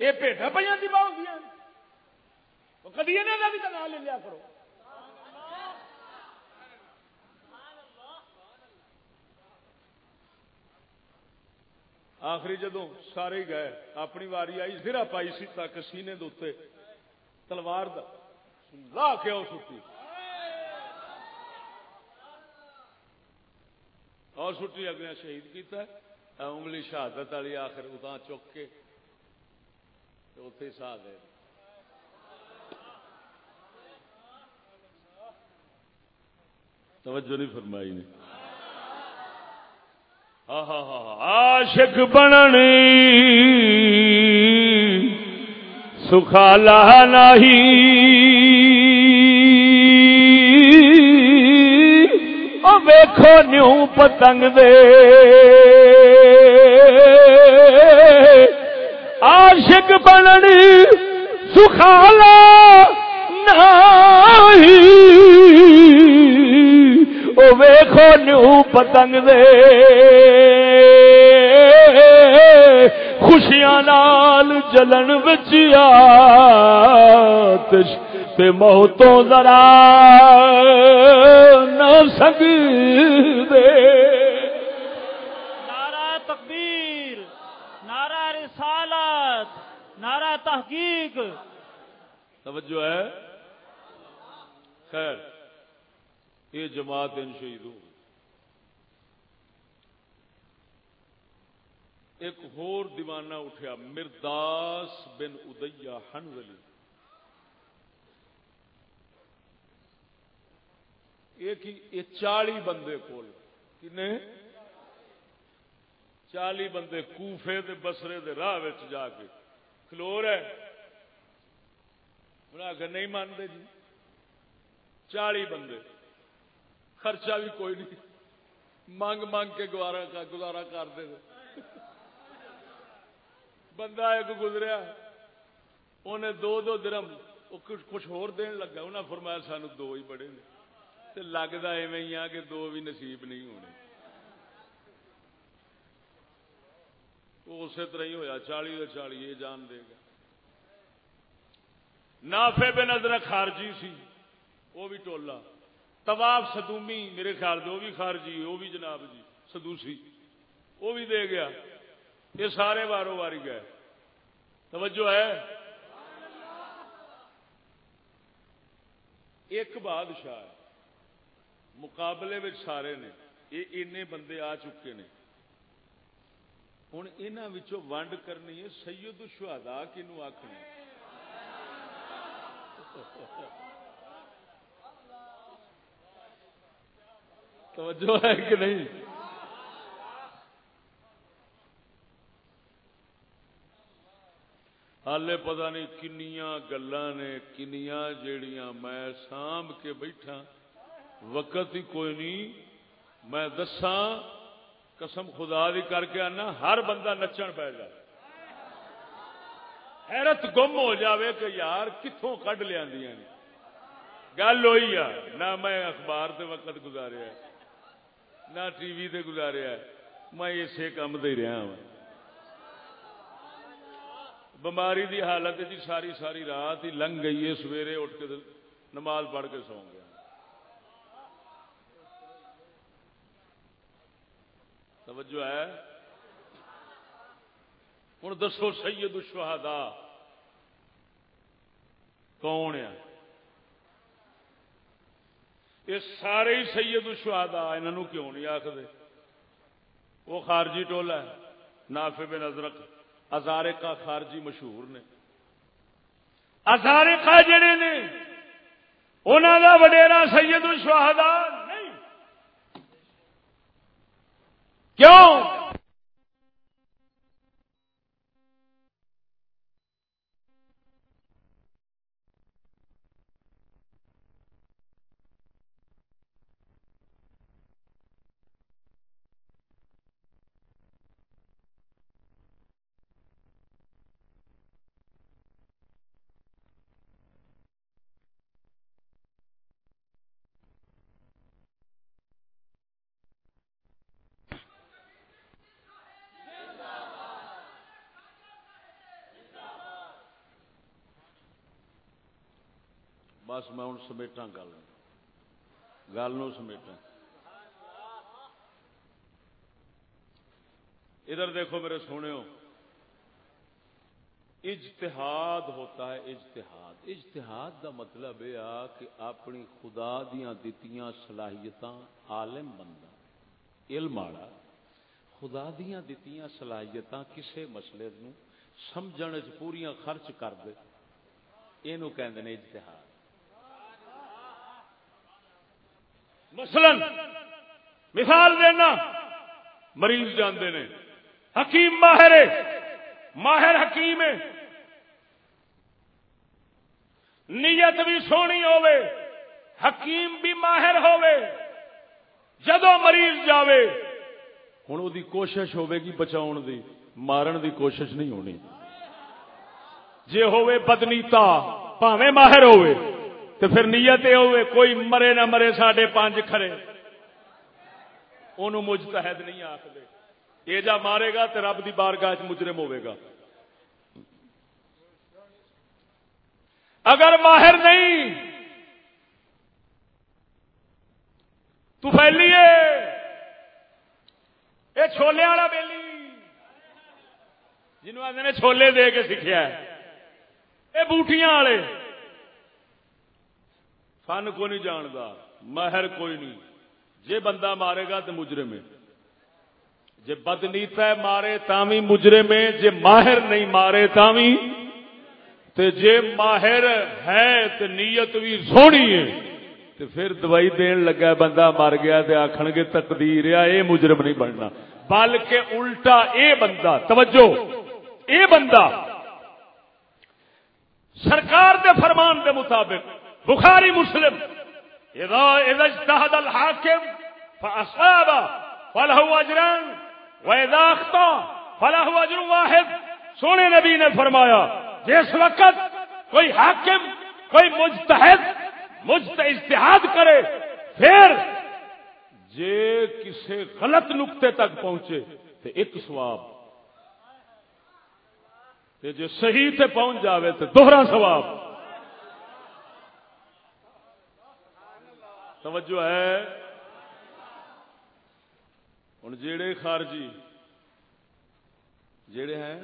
یہ پیٹا پہ دبا ہوں کدی بھی تو نام لے لیا کرو۔ آخری جدو سارے گئے، اپنی واری آئی زرا پائی سی تک سینے دے تلوار دا، لا کے آؤ سٹی۔ اور سٹی اگلے شہید کیتا ہے انگلی شہادت والی آخر اتنا چک کے اتے سا دے توجہ نہیں فرمائی نہیں عاشق بننی سکھالا نہیں ویکھو نیو پتنگ دے۔ عاشق بننی سکھالا نہیں ویخو نیو پتنگ دے۔ خوشیاں نال جلن بچیا موتوں ذرا نہ سگ دے۔ نعرہ تکبیر نعرہ رسالت نعرہ تحقیق۔ توجہ ہے۔ خیر۔ یہ جماعت ان شہید ایک ہور دیوانہ اٹھیا، مرداس بن ادیا ہنزلی ایک یہ چالی بندے کول، کنے؟ چالی بندے کوفے دے بسرے دے راہ جا کے کلور ہے انہیں آخر نہیں مانتے جی؟ چالی بندے۔ خرچہ بھی کوئی نہیں۔ مانگ مانگ کے گوارا گزارا کر دے بندہ ایک گزریا۔ انہیں دو دو درم کچھ ہور دین لگا۔ انہیں فرمایا سانو دو ہی بڑے نے۔ لگتا ایویں ہی آ کہ دو بھی نصیب نہیں ہونے۔ اسی طرح ہی ہوا چالی چالی یہ جان دے گا۔ نافے بے نظر خارجی سی۔ وہ بھی ٹولا۔ طواف سدومی میرے خیال سے وہ بھی خارجی، وہ بھی جناب جی سدوسی وہ بھی دے گیا۔ یہ سارے وارو واری گئے۔ توجہ ہے؟ ایک بادشاہ مقابلے میں سارے نے، یہ این بندے آ چکے نے۔ ہوں یہاں ونڈ کرنی ہے سید شہدا کنو آخنا توجہ ہے کہ نہیں؟ ہالے پتہ نہیں کنیاں گلا نے کنیاں جیڑیاں میں سام کے بیٹھا، وقت ہی کوئی نہیں۔ میں دساں، قسم خدا دی کر کے آنا، ہر بندہ نچن پہ جائے۔ حیرت گم ہو جاوے کہ یار کتوں کڈ لیا گل ہوئی آ نہ میں اخبار سے وقت گزاریا نہ ٹی وی سے گزاریا میں اسی کام دے رہا ہوں بماری دی حالت جی ساری ساری رات ہی لنگ گئی ہے۔ سویرے اٹھ کے نماز پڑھ کے سو گیا۔ توجہ ہے؟ ہوں دسو سید الشہداء۔ کون ہے؟ یہ سارے ہی سید الشہداء انہوں کیوں نہیں آخر وہ خارجی ٹولا ہے، نافع بن ازرق ازارے کا خارجی مشہور نے۔ ازارے کا جڑے نے انہوں کا وڈیرا سید الشہداء نہیں۔ کیوں؟ بس میں ہوں سمیٹا گل گل نو سمیٹا ادھر دیکھو میرے سونے اجتہاد ہوتا ہے اجتہاد اجتہاد دا مطلب یہ کہ اپنی خدا دیا دتیاں صلاحیت عالم بندہ علم والا خدا دیا دتیاں صلاحیت کسے مسئلے نو سمجھنے پوریا خرچ کر دے یہ کہ اجتہاد مثلا مثال دینا، مریض جانتے نے، حکیم ماہر ماہر حکیم نیت بھی سونی ہوے حکیم بھی ماہر ہوے جدو مریض جاوے ہوں وہ کوشش ہوے گی بچاؤ دی، مارن دی کوشش نہیں ہونی۔ جے ہوے بدنیتا پاوے ماہر ہوئے تو پھر نیت یہ ہوئے، کوئی مرے نہ مرے ساڈے پانچ کھڑے۔ ان مجتہد نہیں آخر یہ جا مارے گا تو رب کی بارگاہ مجرم ہوے گا۔ اگر ماہر نہیں، تو پھیلیے یہ چھولے والا بیلی۔ جنوب آدھے چھولے دے کے سیکھا یہ بوٹیاں والے۔ فن کو نہیں جانتا ماہر کوئی نہیں۔ جے بندہ مارے گا تو مجرم ہے۔ جے بدنیتا ہے مارے تاوی مجرم ہے، جے ماہر نہیں مارے تاوی، تے جے ماہر ہے تو نیت بھی سونی ہے۔ تے پھر دوائی دین لگا بندہ مر گیا تے آخن گے تقدیر ہے اے مجرم نہیں بننا۔ بلکہ الٹا اے بندہ، توجہ، اے بندہ۔ سرکار دے فرمان دے مطابق بخاری مسلم. اذا اذا اجتهد الحاكم فاصاب فله اجران واذا اخطا فله اجر واحد. سونے نبی نے فرمایا، جس وقت کوئی حاکم، کوئی مجتہد مجت اجتہاد کرے، پھر جے کسی غلط نقطے تک پہنچے تو ایک سواب جے صحیح تے پہنچ جاوے تو دوہرا سواب توجہ ہے؟ ہوں جڑے خارجی جڑے ہیں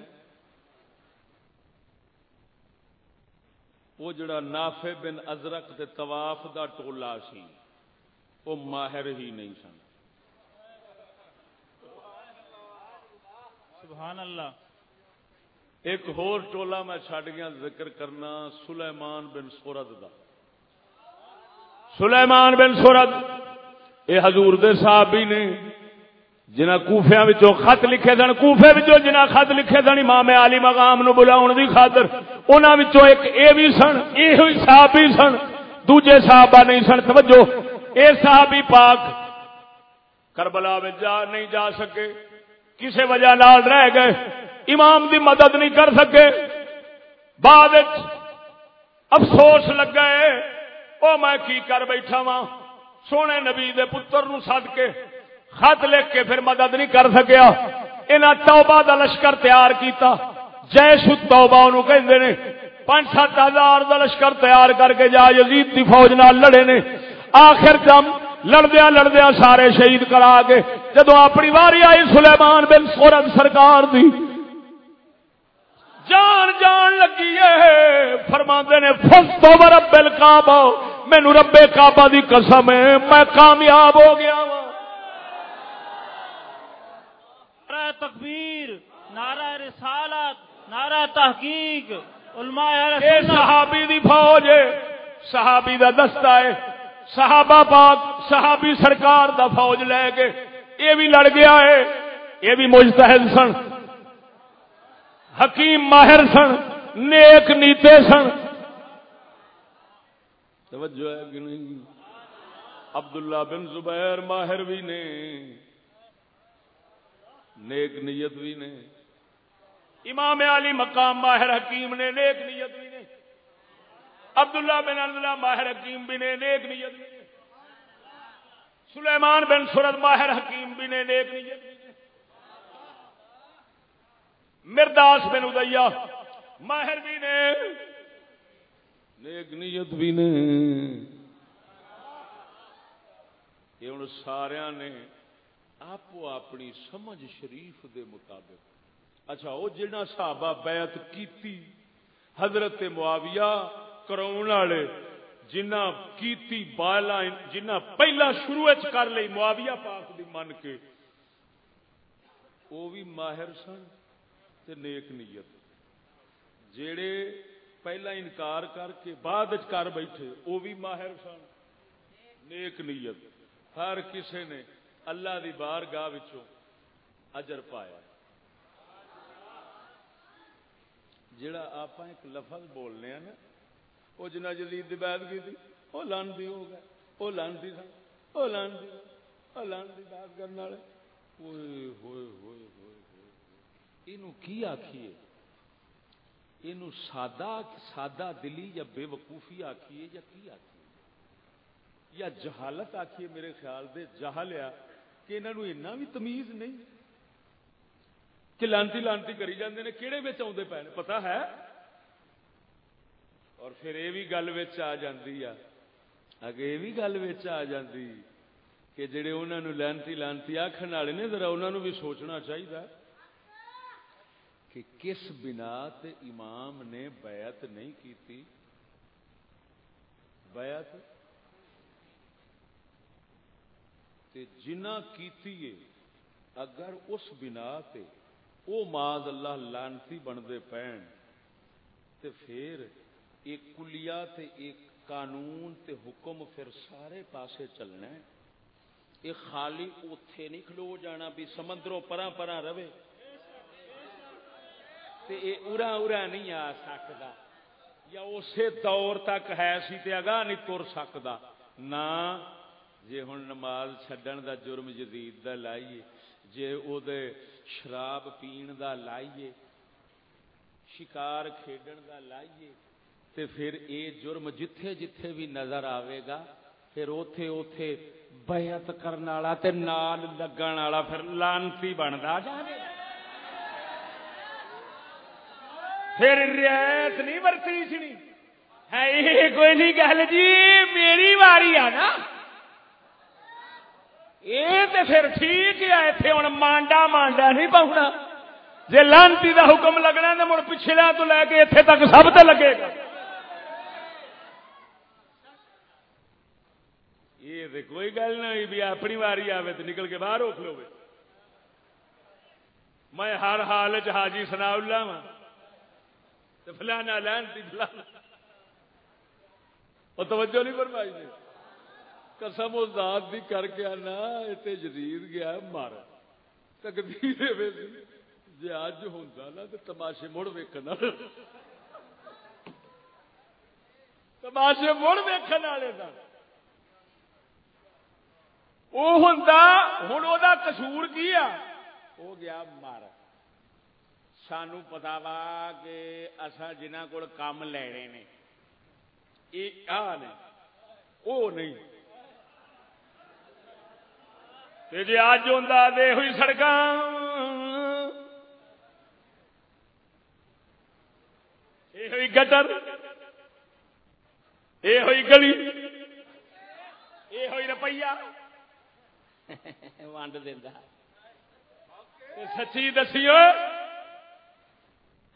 وہ جڑا نافع بن ازرک دے طواف دا ٹولا سی وہ ماہر ہی نہیں سن۔ سبحان اللہ۔ ایک ہور ٹولا میں چھڈ گیا ذکر کرنا سلیمان بن سورد دا۔ سلیمان بن سورت یہ حضور دے صحابی نے جنہ کوفیا خط لکھے سن کوفے جنہ خط لکھے سن امام علی مقام نو بلاؤ دی خاطر انہوں ایک اے بھی سن یہ صحابی سن، دوجے صحابہ نہیں سن، توجہ، اے صحابی پاک کربلا میں جا نہیں جا سکے کسی وجہ نال رہ گئے، امام دی مدد نہیں کر سکے، بعد افسوس لگ گئے او میں کی کر بیٹھا وا سونے نبی دے پتر نو سد کے خط لکھ کے پھر مدد نہیں کر سکیا۔ انہاں توبہ دا لشکر تیار کیتا۔ جیش توبہ انہوں کہندے نے، پانچ سات ہزار دا لشکر تیار کر کے جا، یزید دی فوج نال لڑے نے۔ آخر جم لڑدیا لڑدیا سارے شہید کرا کے جدو اپنی واری آئی سلیمان بن سورت سرکار دی جان جان لگی ہے۔ فرما نے فس تو رب کعبہ مینو ربے کعبہ دی قسم ہے میں کامیاب ہو گیا وا تکبیر نعرہ رسالت نعرہ تحقیق علماء صحابی دی فوج ہے۔ صحابی دا دستہ ہے۔ صحابہ پاک صحابی سرکار دا فوج لے کے۔ یہ بھی لڑ گیا ہے۔ یہ بھی مجتہد سن۔ حکیم ماہر سن، نیک نیتے سن۔ توجہ ہے کہ نہیں؟ عبداللہ بن زبیر ماہر بھی نے، نیک نیت بھی نے۔ امام علی مقام ماہر حکیم نے، نیک نیت بھی نے۔ عبداللہ بن اللہ ماہر حکیم بھی نے، نیک نیت بھی نے۔ سلیمان بن سورت ماہر حکیم بھی نے، نیک نیت بھی نے۔ مرداس بن ادیا ماہر بھی نے۔ نیک نیت بھی نے۔ یہ ہوں سارا نے آپ اپنی سمجھ شریف دے مطابق۔ اچھا وہ جہاں صحابہ بیعت کیتی، حضرت معاویہ کراؤن والے جنہ کیتی بالا جنہ پہلا شروع کر لی معاویہ پاک دی من کے وہ بھی ماہر سن۔ تے نیک نیت۔ جڑے پہلا انکار کر کے بعد کر بیٹھے وہ بھی ماہر سن۔ نیک نیت۔ ہر کسی نے اللہ دی بار گاہ اجر پایا۔ جڑا آپ ایک لفظ بولنے ہیں نا وہ جنا جدید بیعت کی تھی وہ لانتی ہو گئے۔ وہ لانتی سن۔ وہ لانتی وہ لانتی بات کرنے والے۔ ہوئے ہوئے ہوئے ہوئے۔ یہ کی آخیے یہ سادہ سادہ دلی یا بے وقوفی آخیے یا کی آخیے یا جہالت آخیے میرے خیال دے، جہالیا، کہ انہوں بھی تمیز نہیں۔ کہ لانتی لانتی کری جاندے نے کہڑے بچ آدھے پے پتا ہے؟ اور پھر یہ بھی گل آ جاتی ہے اگے یہ بھی گل آ جاتی کہ جڑے انہوں لانتی لانتی آخر والے نے، ذرا انہوں بھی سوچنا چاہیے کہ کس بنا تے امام نے بیعت نہیں کی بیعت؟ تے جنہ کیتی ہے، اگر اس بنا تے او ماض اللہ لانتی بنتے پین تے پھر ایک کلیا تے ایک قانون تے حکم پھر سارے پاسے چلنا ہے۔ ایک خالی اوتھے نہیں کھلو جانا بھی، سمندروں پرا پرا رہے۔ تے اے ارا ارا نہیں آ سکتا یا اسی دور تک ہے سی تے اگاہ نہیں تر سکتا نہ جے ہن نماز چھڈن دا جرم جدید دا لائیے، جے او دے شراب پین دا لائیے، شکار کھیڈن دا لائیے، تے پھر اے جرم جتھے جتھے بھی نظر آئے گا، پھر اوتھے اوتھے بیعت کرنے والا تے نال لگن والا پھر لانتی بنتا جائے پھر رعایت نہیں برتی سنی ہے کوئی نہیں گل جی میری واری آ نا۔ یہ تے پھر ٹھیک ہے اتنے ہوں مانڈا مانڈا نہیں پاؤنا جی لانتی دا حکم لگنا تو مڑ پچھلے تو لے کے اتنے تک سب تے لگے گا۔ یہ تو کوئی گل نہیں بھی اپنی واری آئے تو نکل کے باہر روک لو۔ میں ہر حال حاجی سنا اللہ وا ہاں۔ تو فلانا لین تھی فلانا۔ وہ توجہ نہیں فرمائی نے قسم و ذات بھی کر کے آنا اتنے جدید گیا مر تقدیر ویسی جی اج ہوتا نا تو تماشے مڑ ویکن تماشے مڑ ویکن والے وہ ہوں ہوں وہ کسور کی آ وہ گیا مر سانو پتا وا کہ اصا جنہ کو کام لینے نے یہ آ نے وہ نہیں جی اج ہوں دے ہوئی سڑک یہ ہوئی گٹر یہ ہوئی گلی یہ ہوئی روپیہ ونڈ دینا سچی دسی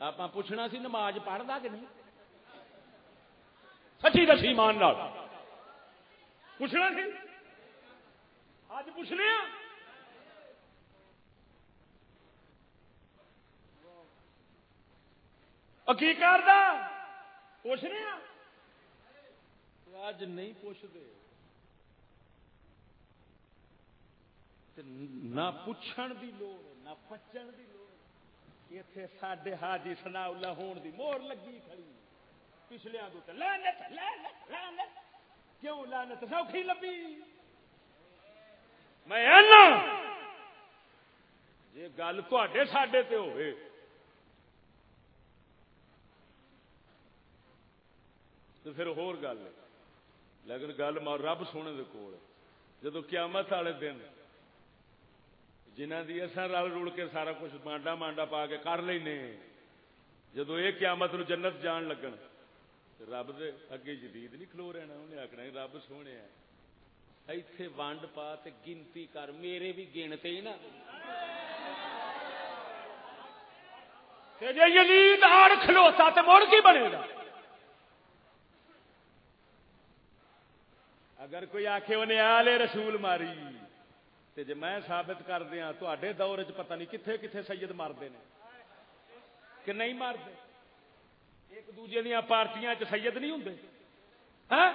آپ پوچھنا سی نماز پڑھتا کہ نہیں سچی دسی مان پوچھنا سی اج پوچھنے کی کرتا پوچھنے اج نہیں پوچھتے نہ پوچھن دی لوڑ نہ پچن دی لوڑ اتے سڈے حاجی سنا اللہ ہون دی مور لگی کھڑی پچھلے لانت لانت لانت کیوں لانت سوکھی لبی میں جی گل تے سڈے تے ہوئے تو پھر ہور گل لیکن گل رب سونے دے کول جدو قیامت والے دن جنہ دی اصا رل رل کے سارا کچھ مانڈا مانڈا پا کے کر لینے جدو یہ قیامت نو جنت جان لگن رب دے اگے جدید نہیں کھلو رہنا انہیں آخنا رب سونے ایتھے ونڈ پا تے گنتی کر، میرے بھی گنتے ہی نا۔ جدید آڑ کھلوتا تے مڑ کی بنے گا؟ اگر کوئی آخے انہیں آلے رسول ماری۔ تے جے میں ثابت کر دیا تے دور چ پتہ نہیں کتنے کتنے سید مارتے ہیں کہ نہیں مارتے ایک دوجے دیا پارٹیاں چ سید نہیں ہوں ہاں؟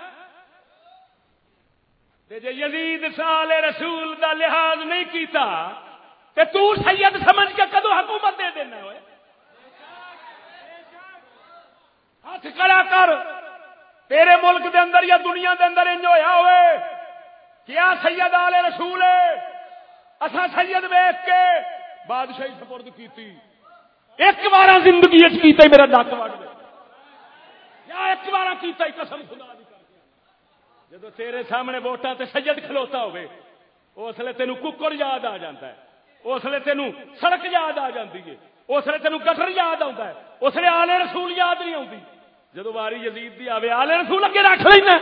جے یزید سال رسول دا لحاظ نہیں کیتا، تے تو سید سمجھ کے کدو حکومت دے دینا ہوئے؟ ہاتھ کڑا کر، تیرے ملک دے اندر یا دنیا دے اندر انج ہویا ہوئے۔ کیا سید آل رسول اصا سید ویخ کے بادشاہی سپرد کی ایک بار زندگی کیتا میرا نک وڑ دے یا ایک بار کیتا ہی قسم خدا جب تیرے سامنے ووٹاں تے سید کھلوتا ہوئے، اس لیے تینوں ککڑ یاد آ جاتا ہے۔ اس لیے تینوں سڑک یاد آ جاتی ہے۔ اس لیے تینوں گٹر یاد آتا ہے۔ اس لیے آلے رسول یاد نہیں آتی جدو واری یزید دی آوے آلے رسول اگے رکھ لینا۔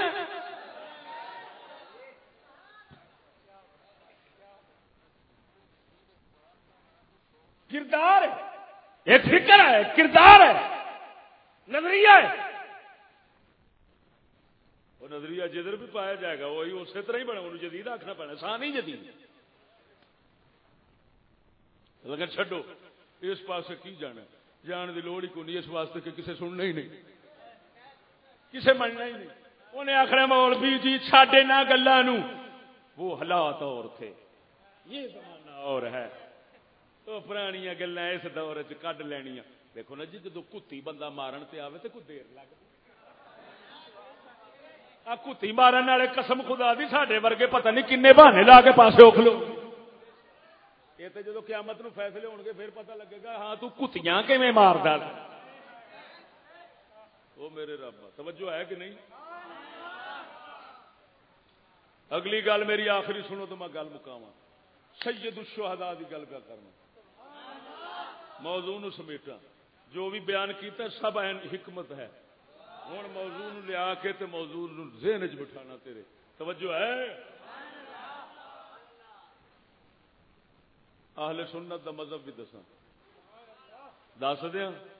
کردار ہے۔ ایک فکر ہے، کردار ہے۔ نظریہ ہے۔ وہ نظریہ جدھر بھی پایا جائے گا، وہی اسی طرح ہی بنا انہوں جدید آخنا پڑنا سان ہی جدید۔ لیکن چھڈو، اس پاس کی جانا؟ جان دی لوڑ ہی کونی، اس واسطے کہ کسے سننا ہی نہیں۔ کسے مننا ہی نہیں۔ انہیں آخر مولوی جی چھاڈے نہ گلوں وہ حالات اور تھے۔ یہ زمانہ اور ہے۔ تو پرانی گلا اس دور چ کڈ لینیا دیکھو نا جی جدو کتی بندہ مارن تے آوے تے کوئی دیر لگ آ کتی مارن والے قسم خدا دی، ساڈے ورگے پتہ نہیں کنے بہانے لا کے پاسے اوکھ لو۔ یہ تو جدو قیامت نو فیصلے ہون گے پھر پتہ لگے گا ہاں تو کتیاں کیویں ماردا وہ میرے رب، توجہ ہے کہ نہیں؟ اگلی گل میری آخری سنو تو میں گل مکاواں۔ سید الشہداء دی گل پہ کرنا۔ موضوع نو سمیٹا جو بھی بیان کیتا سب این حکمت ہے۔ ہوں موضوع نو لیا کے تے موضوع نو ذہن چ بٹھانا تیرے۔ توجہ ہے؟ اہل سنت دا مذہب بھی دسا دس دیا ہاں۔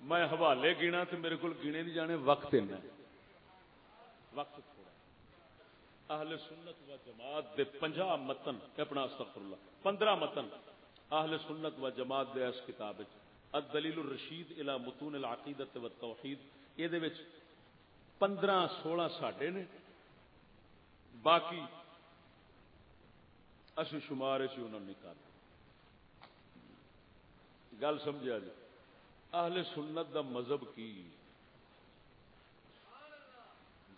میں حوالے گینا تو میرے کو گینے نہیں جانے، وقت وقت تھوڑا۔ اہل سنت و جماعت دے پنجا متن اپنا استغفر اللہ، پندرہ متن۔ اہل سنت و جماعت دے اس کتاب الدلیل الرشید الى متون العقیدت و توحید یہ پندرہ سولہ ساڈے نے۔ باقی اسی شمار سے انہوں نے گل سمجھا جی اہل سنت دا مذہب کی؟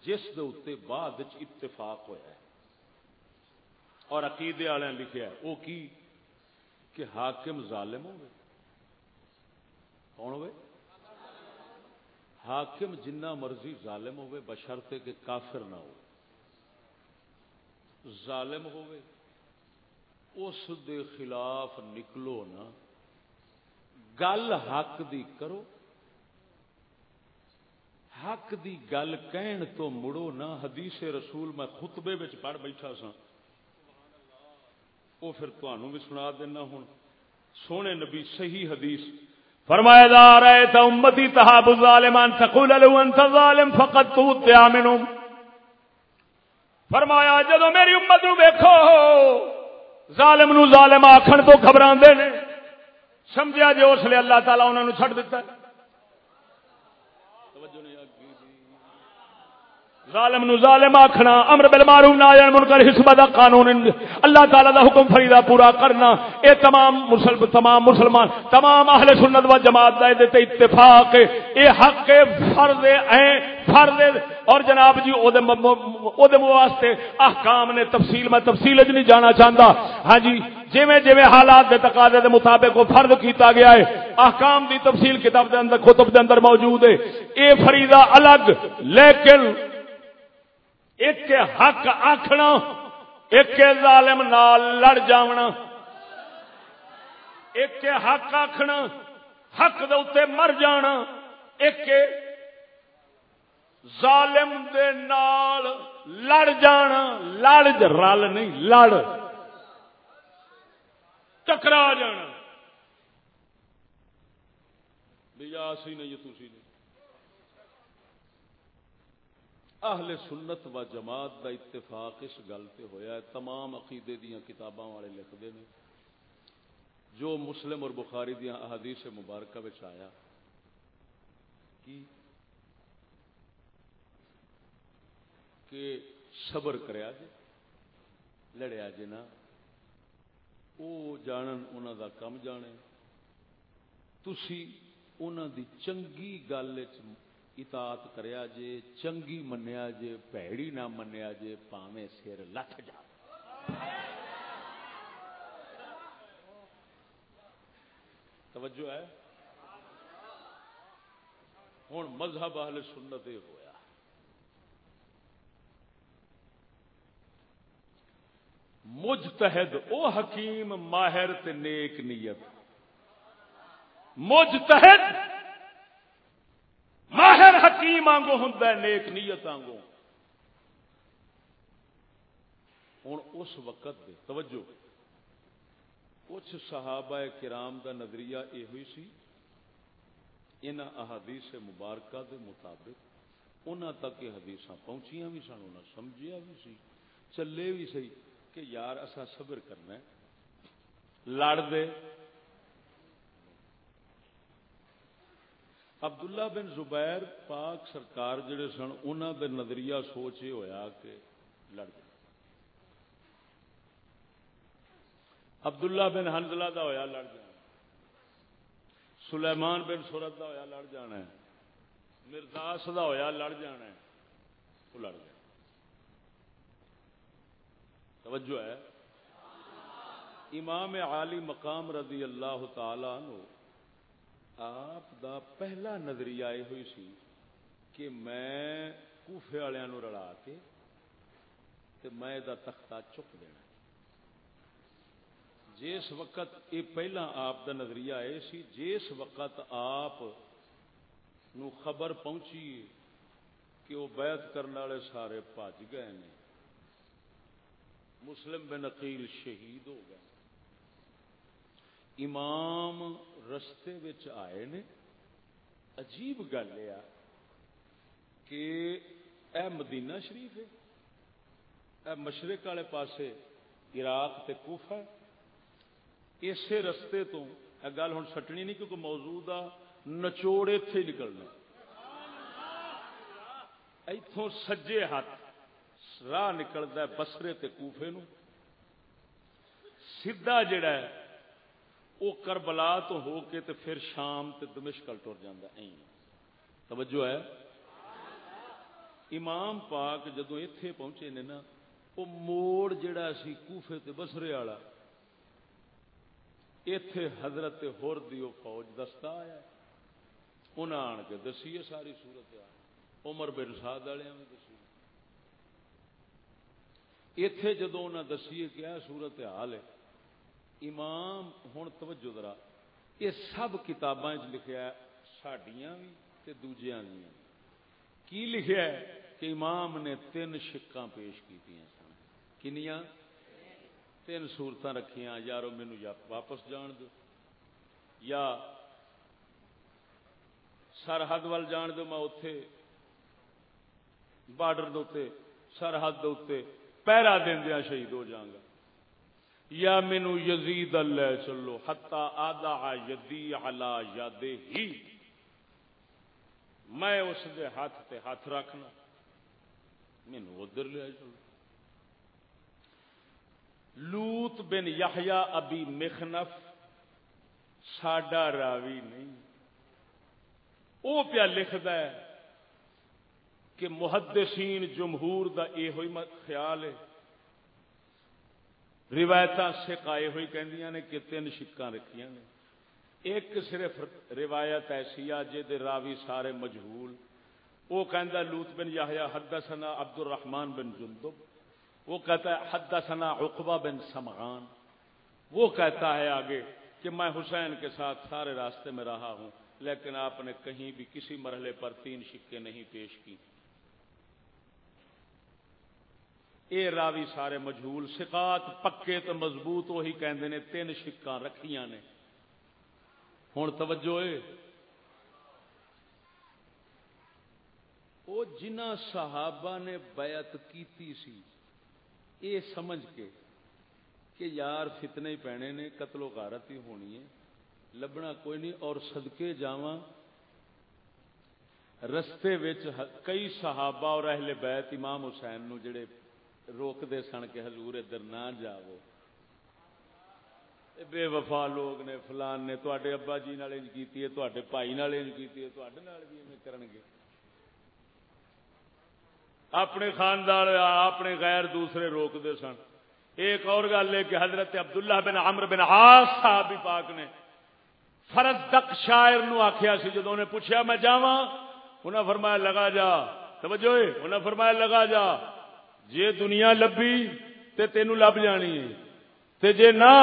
جس دے اتنے بعد اتفاق ہوا ہے۔ اور عقیدے والے لکھا ہے وہ کی؟ کہ حاکم ظالم ہوئے۔ کون ہوئے؟ حاکم جنہ مرضی ظالم ہوئے بشرتے کہ کافر نہ ہو ظالم ہوئے، اس دے خلاف نکلو نا گل حق دی کرو۔ حق دی گل کہن تو مڑو نا حدیث رسول میں خطبے پڑھ بیٹھا سا وہ پھر تمہوں بھی سنا دینا ہوں۔ سونے نبی صحیح حدیث۔ فرمایا دا رہے تا امتی تحاب الظالمان تقول لو انت ظالم فقط تو منهم فرمایا، جدو میری امت نو ویکھو، ظالم نو ظالم آکھن تو گھبراندے نے۔ سمجھا جی اس لیے اللہ تعالیٰ انہوں نے چھڑ دیتا ہے۔ توجہ نہیں ظالم نو ظالم آکھنا، امر بالمعروف نہ آیا منکر حسب دا قانون، اللہ تعالی دا حکم فریدا پورا کرنا۔ اے تمام مسلم تمام مسلمان، تمام اہل سنت و جماعت دا تے اتفاق اے حق فرض ہے فرض اور جناب جی او دے او دے واسطے احکام نے تفصیل، میں تفصیل وچ نہیں جانا چاہندا۔ ہاں جی جویں جویں حالات دے تقاضے دے مطابق وہ فرض کیتا گیا ہے۔ احکام دی تفصیل کتاب دے اندر، کتب دے اندر موجود ہے۔ اے فریضہ الگ، لیکن ایک حق آخنا ایک ظالم نال لڑ جاونا۔ ایک حق آخنا حق دے مر جانا۔ ایک ظالم دے نال لڑ جانا۔ لڑ رل نہیں، لڑ۔ ٹکرا جانا۔ بھیا سی نہیں تھی نہیں اہل سنت و جماعت دا اتفاق اس گل سے ہوا ہے، تمام عقیدے دیا کتاباں والے لکھتے ہیں جو مسلم اور بخاری دیا احادیث مبارکہ بچ آیا، کی؟ کہ صبر کریا جی لڑیا جی نا وہ جانن انہوں دا کم جانے۔ تسی انہوں دی چنگی گل وچ اطاعت کریا جے چنگی منیا جے پیڑی نہ منیا جے پاویں سر لٹ جا توجہ ہے ہوں مذہب اہل سنت ہوا مجتہد او حکیم ماہر تے نیک نیت مجتہد ماہر حکیم آنگو ہوں نیک نیت آنگو۔ ہوں اس وقت دے، توجہ۔ کچھ صحابہ کرام دا نظریہ یہ ہوئی سی ان احادیث مبارکہ دے مطابق انہوں تک یہ حدیث پہنچیاں بھی سن انہیں سمجھیا بھی سی۔ چلے بھی سی کہ یار اصا صبر کرنا ہے۔ لڑ دے عبداللہ بن زبیر پاک سرکار جڑے سن انہوں دے نظریہ سوچ یہ ہویا کہ لڑ گئے عبداللہ بن حنزلہ دا ہویا لڑ جانا۔ سلیمان بن سورت دا ہویا لڑ جانا ہے۔ مرداس دا ہویا لڑ جانا ہے۔ وہ لڑ گیا توجہ ہے۔ امام عالی مقام رضی اللہ تعالی عنہ آپ دا پہلا نظریہ یہ ہوئی سی کہ میں کوفے والوں رلا کے تے میں دا تختہ چک دینا جس وقت یہ پہلا آپ دا نظریہ یہ سی، جس وقت آپ نو خبر پہنچی کہ وہ بیعت کرنے والے سارے بج گئے ہیں مسلم بن عقیل شہید ہو گئے۔ امام رستے آئے نے، عجیب گل یہ کہ اے مدینہ شریف ہے، اے مشرق والے پاسے عراق تے کوفہ ہے۔ اسی رستے تو اے گل ہوں سٹنی نہیں کیونکہ موجود آ نچوڑ اتے نکلنا۔ اتوں سجے ہاتھ راہ نکلتا ہے بسرے تے کوفے نو سیدھا جڑا ہے وہ کربلا تو ہو کے تے پھر شام تے دمشکل ٹر جاندہ توجہ ہے۔ امام پاک جدو ایتھے پہنچے نے نا وہ موڑ جڑا سی کوفے تے بسرے والا، ایتھے حضرت ہور دیو فوج دستا آیا۔ انہاں آن کے دسی ہے ساری صورت عمر بن سعد والے میں دسی ایتھے جدو انہاں دسی ہے کیا صورت حال ہے امام، ہن توجہ ذرا، یہ سب کتاباں لکھیا ہے، ساڈیاں بھی تے دوجیاں بھی کی لکھیا ہے کہ امام نے تین شکاں پیش کی سن۔ کنیاں؟ تین سورت رکھیاں، یارو مینو یا واپس جان دو، یا سرحد وال جان دو، میں اتے بارڈر دے سرحد دے پیرا دیا شہید ہو جاگا یا مینو یزید اللہ چلو ہتا آدھا یدی علا یادے ہی. میں اس دے ہاتھ تے ہاتھ رکھنا مینو ادھر لیا چلو. لوت بن یحیا ابی مخنف ساڈا راوی نہیں. وہ پیا لکھتا ہے کہ محدثین جمہور دا یہ خیال ہے روایت سکھائے ہوئی کہ کہ تین شکا رکھیاں نے۔ ایک صرف روایت ایسی آ جے راوی سارے مجہول۔ وہ کہندا لوت بن یحییٰ، حدثنا عبد الرحمن بن جندب۔ وہ کہتا ہے حدثنا عقبہ بن سمغان۔ وہ کہتا ہے آگے کہ میں حسین کے ساتھ سارے راستے میں رہا ہوں، لیکن آپ نے کہیں بھی کسی مرحلے پر تین شکے نہیں پیش کی اے راوی سارے مجہول سکات پکے تو مضبوط، وہی کہندے نے تین شکاں رکھیاں نے۔ ہوں توجہ ہے وہ جنہ صحابہ نے بیعت کیتی سی، اے سمجھ کے کہ یار فتنے ہی پینے نے، قتل و غارت ہی ہونی ہے۔ لبنا کوئی نہیں، اور صدقے جاواں۔ رستے وچ کئی صحابہ اور اہل بیت امام حسین نو جڑے روک دے سن کے حضور ادھر نہ جاؤ۔ بے وفا لوگ نے، فلان نے تے ابا جی نال انج کیتی ہے تے بھائی نال انج کیتی ہے تے نال بھی ایویں کرن گے۔ اپنے خاندان اپنے غیر دوسرے روک دے سن ایک اور گل ہے کہ حضرت عبداللہ بن عمر بن عاص صاحب پاک نے۔ فرد تک شاعر نو آخیا سی جدو نے پوچھا میں جاوا انہیں فرمایا لگا جا۔ توجہ انہیں فرمایا لگا جا۔ جے دنیا لبی تے تینوں لب جانی ہے۔ تے جے نہ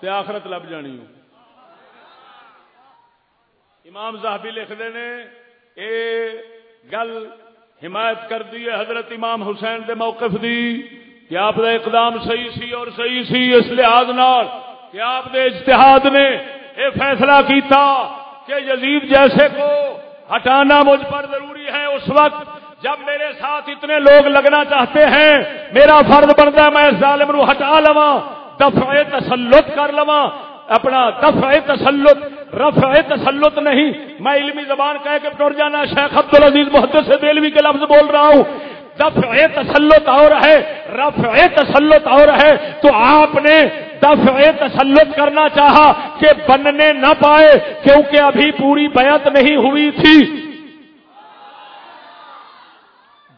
تے آخرت لب جانی ہے۔ امام صاحبی لکھتے نے، اے گل حمایت کر دی ہے حضرت امام حسین دے موقف دی کہ آپ دا اقدام صحیح سی اور صحیح سی، اس لحاظ نال کہ آپ دے اجتہاد نے یہ فیصلہ کیتا کہ یزید جیسے کو ہٹانا مجھ پر ضروری ہے، اس وقت جب میرے ساتھ اتنے لوگ لگنا چاہتے ہیں، میرا فرض بنتا ہے میں اس ظالم نو ہٹا لوا دفع تسلط کر لوا اپنا دفع تسلط، رفع تسلط نہیں۔ میں علمی زبان کہہ کے ٹر جانا، شیخ عبد العزیز محدث سے بیلوی کے لفظ بول رہا ہوں۔ دفع تسلط اور ہے، رفع تسلط اور ہے۔ تو آپ نے دفع تسلط کرنا چاہا کہ بننے نہ پائے، کیونکہ ابھی پوری بیعت نہیں ہوئی تھی۔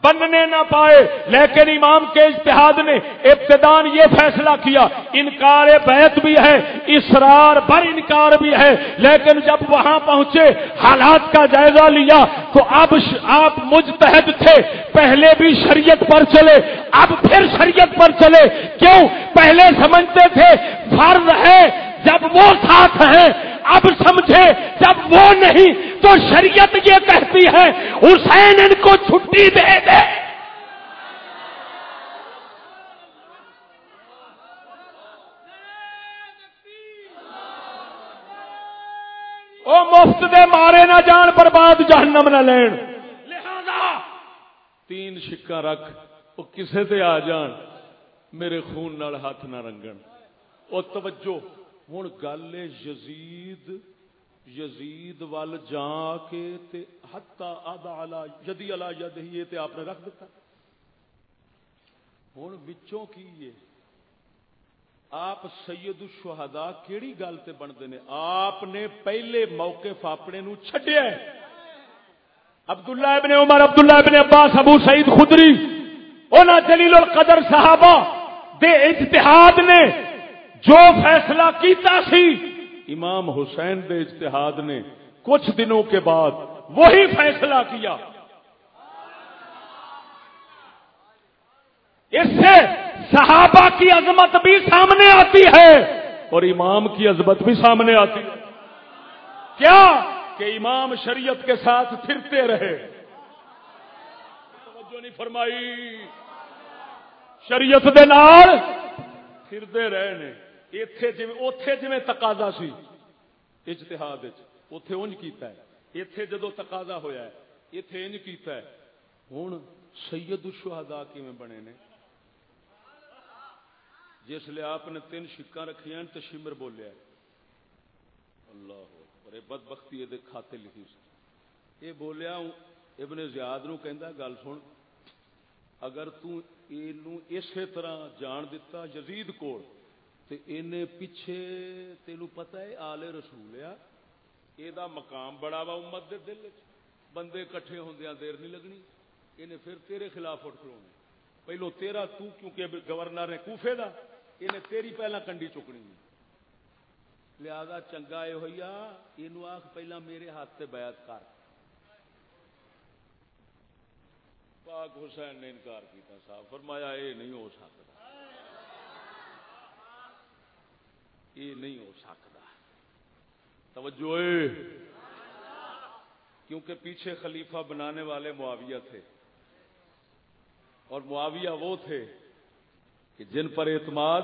بننے نہ پائے۔ لیکن امام کے اجتہاد نے ابتدان یہ فیصلہ کیا، انکار بیعت بھی ہے، اسرار بر انکار بھی ہے۔ لیکن جب وہاں پہنچے، حالات کا جائزہ لیا تو اب آپ مجتہد تھے۔ پہلے بھی شریعت پر چلے، اب پھر شریعت پر چلے۔ کیوں؟ پہلے سمجھتے تھے، فرض ہے جب وہ ساتھ ہیں، اب سمجھے، جب وہ نہیں، تو شریعت یہ کہتی ہے، حسین ان کو چھٹی دے دے۔ او مفت دے مارے نہ جان، برباد جہنم نہ لین۔ لہذا تین شکا رکھ وہ کسے تے آ جان، میرے خون نال ہاتھ نہ رنگن۔ او توجہ۔ ہوں گل یزید یزید وال جا کے تے ہتا آدھا آلہ یدی آلہ ید ہی تے آپ نے رکھ دیتا ہوں بچوں کی یہ آپ سید الشہداء کیڑی گل تے بنتے نے آپ نے پہلے موقف اپنے نو چھڈیا ہے عبداللہ ابن عمر عبداللہ ابن عباس ابو سعید خدری اونا جلیل القدر صحابہ دے اجتہاد نے جو فیصلہ کیتا سی، امام حسین دے اجتہاد نے کچھ دنوں کے بعد وہی فیصلہ کیا۔ اس سے صحابہ کی عظمت بھی سامنے آتی ہے اور امام کی عظمت بھی سامنے آتی۔ ہے کیا؟ کہ امام شریعت کے ساتھ پھرتے رہے۔ توجہ نہیں فرمائی۔ شریعت دے نال پھرتے رہے نے۔ ایتھے جویں اوتھے جویں تقاضا سی اجتہاد وچ اوتھے اونج کیتا ہے ایتھے جدو تقاضا ہویا ہے ایتھے انج کیتا ہے ہن سید الشہداء کیویں بنے نے جس لیے آپ نے تین شکاں رکھیاں تو شمر بولیا اللہ اور بد بختی یہ کھاتے لکھی سی یہ بولیا ابن زیاد نو کہندا گل سن اگر تو اینو اسی طرح جان دیتا یزید کول تے اینے پیچھے تینو پتہ ہے آل رسول آ یہ مقام بڑا وا امت دے دل وچ۔ بندے کٹھے ہوندیاں دیر نہیں لگنی۔ انہیں پھر تیرے خلاف اٹھ کھلونا پہلو تیرا تو کیونکہ گورنر نے کوفے دا انہیں تیری پہلا کنڈی چکنی۔ لہذا چنگا یہ ہوئی یہ آخ پہلا میرے ہاتھ سے بیعت کر۔ پاک حسین نے انکار کیتا، صاحب فرمایا یہ نہیں ہو سکتا یہ نہیں ہو سکتا توجہ اے۔ کیونکہ پیچھے خلیفہ بنانے والے معاویہ تھے۔ اور معاویہ وہ تھے کہ جن پر اعتماد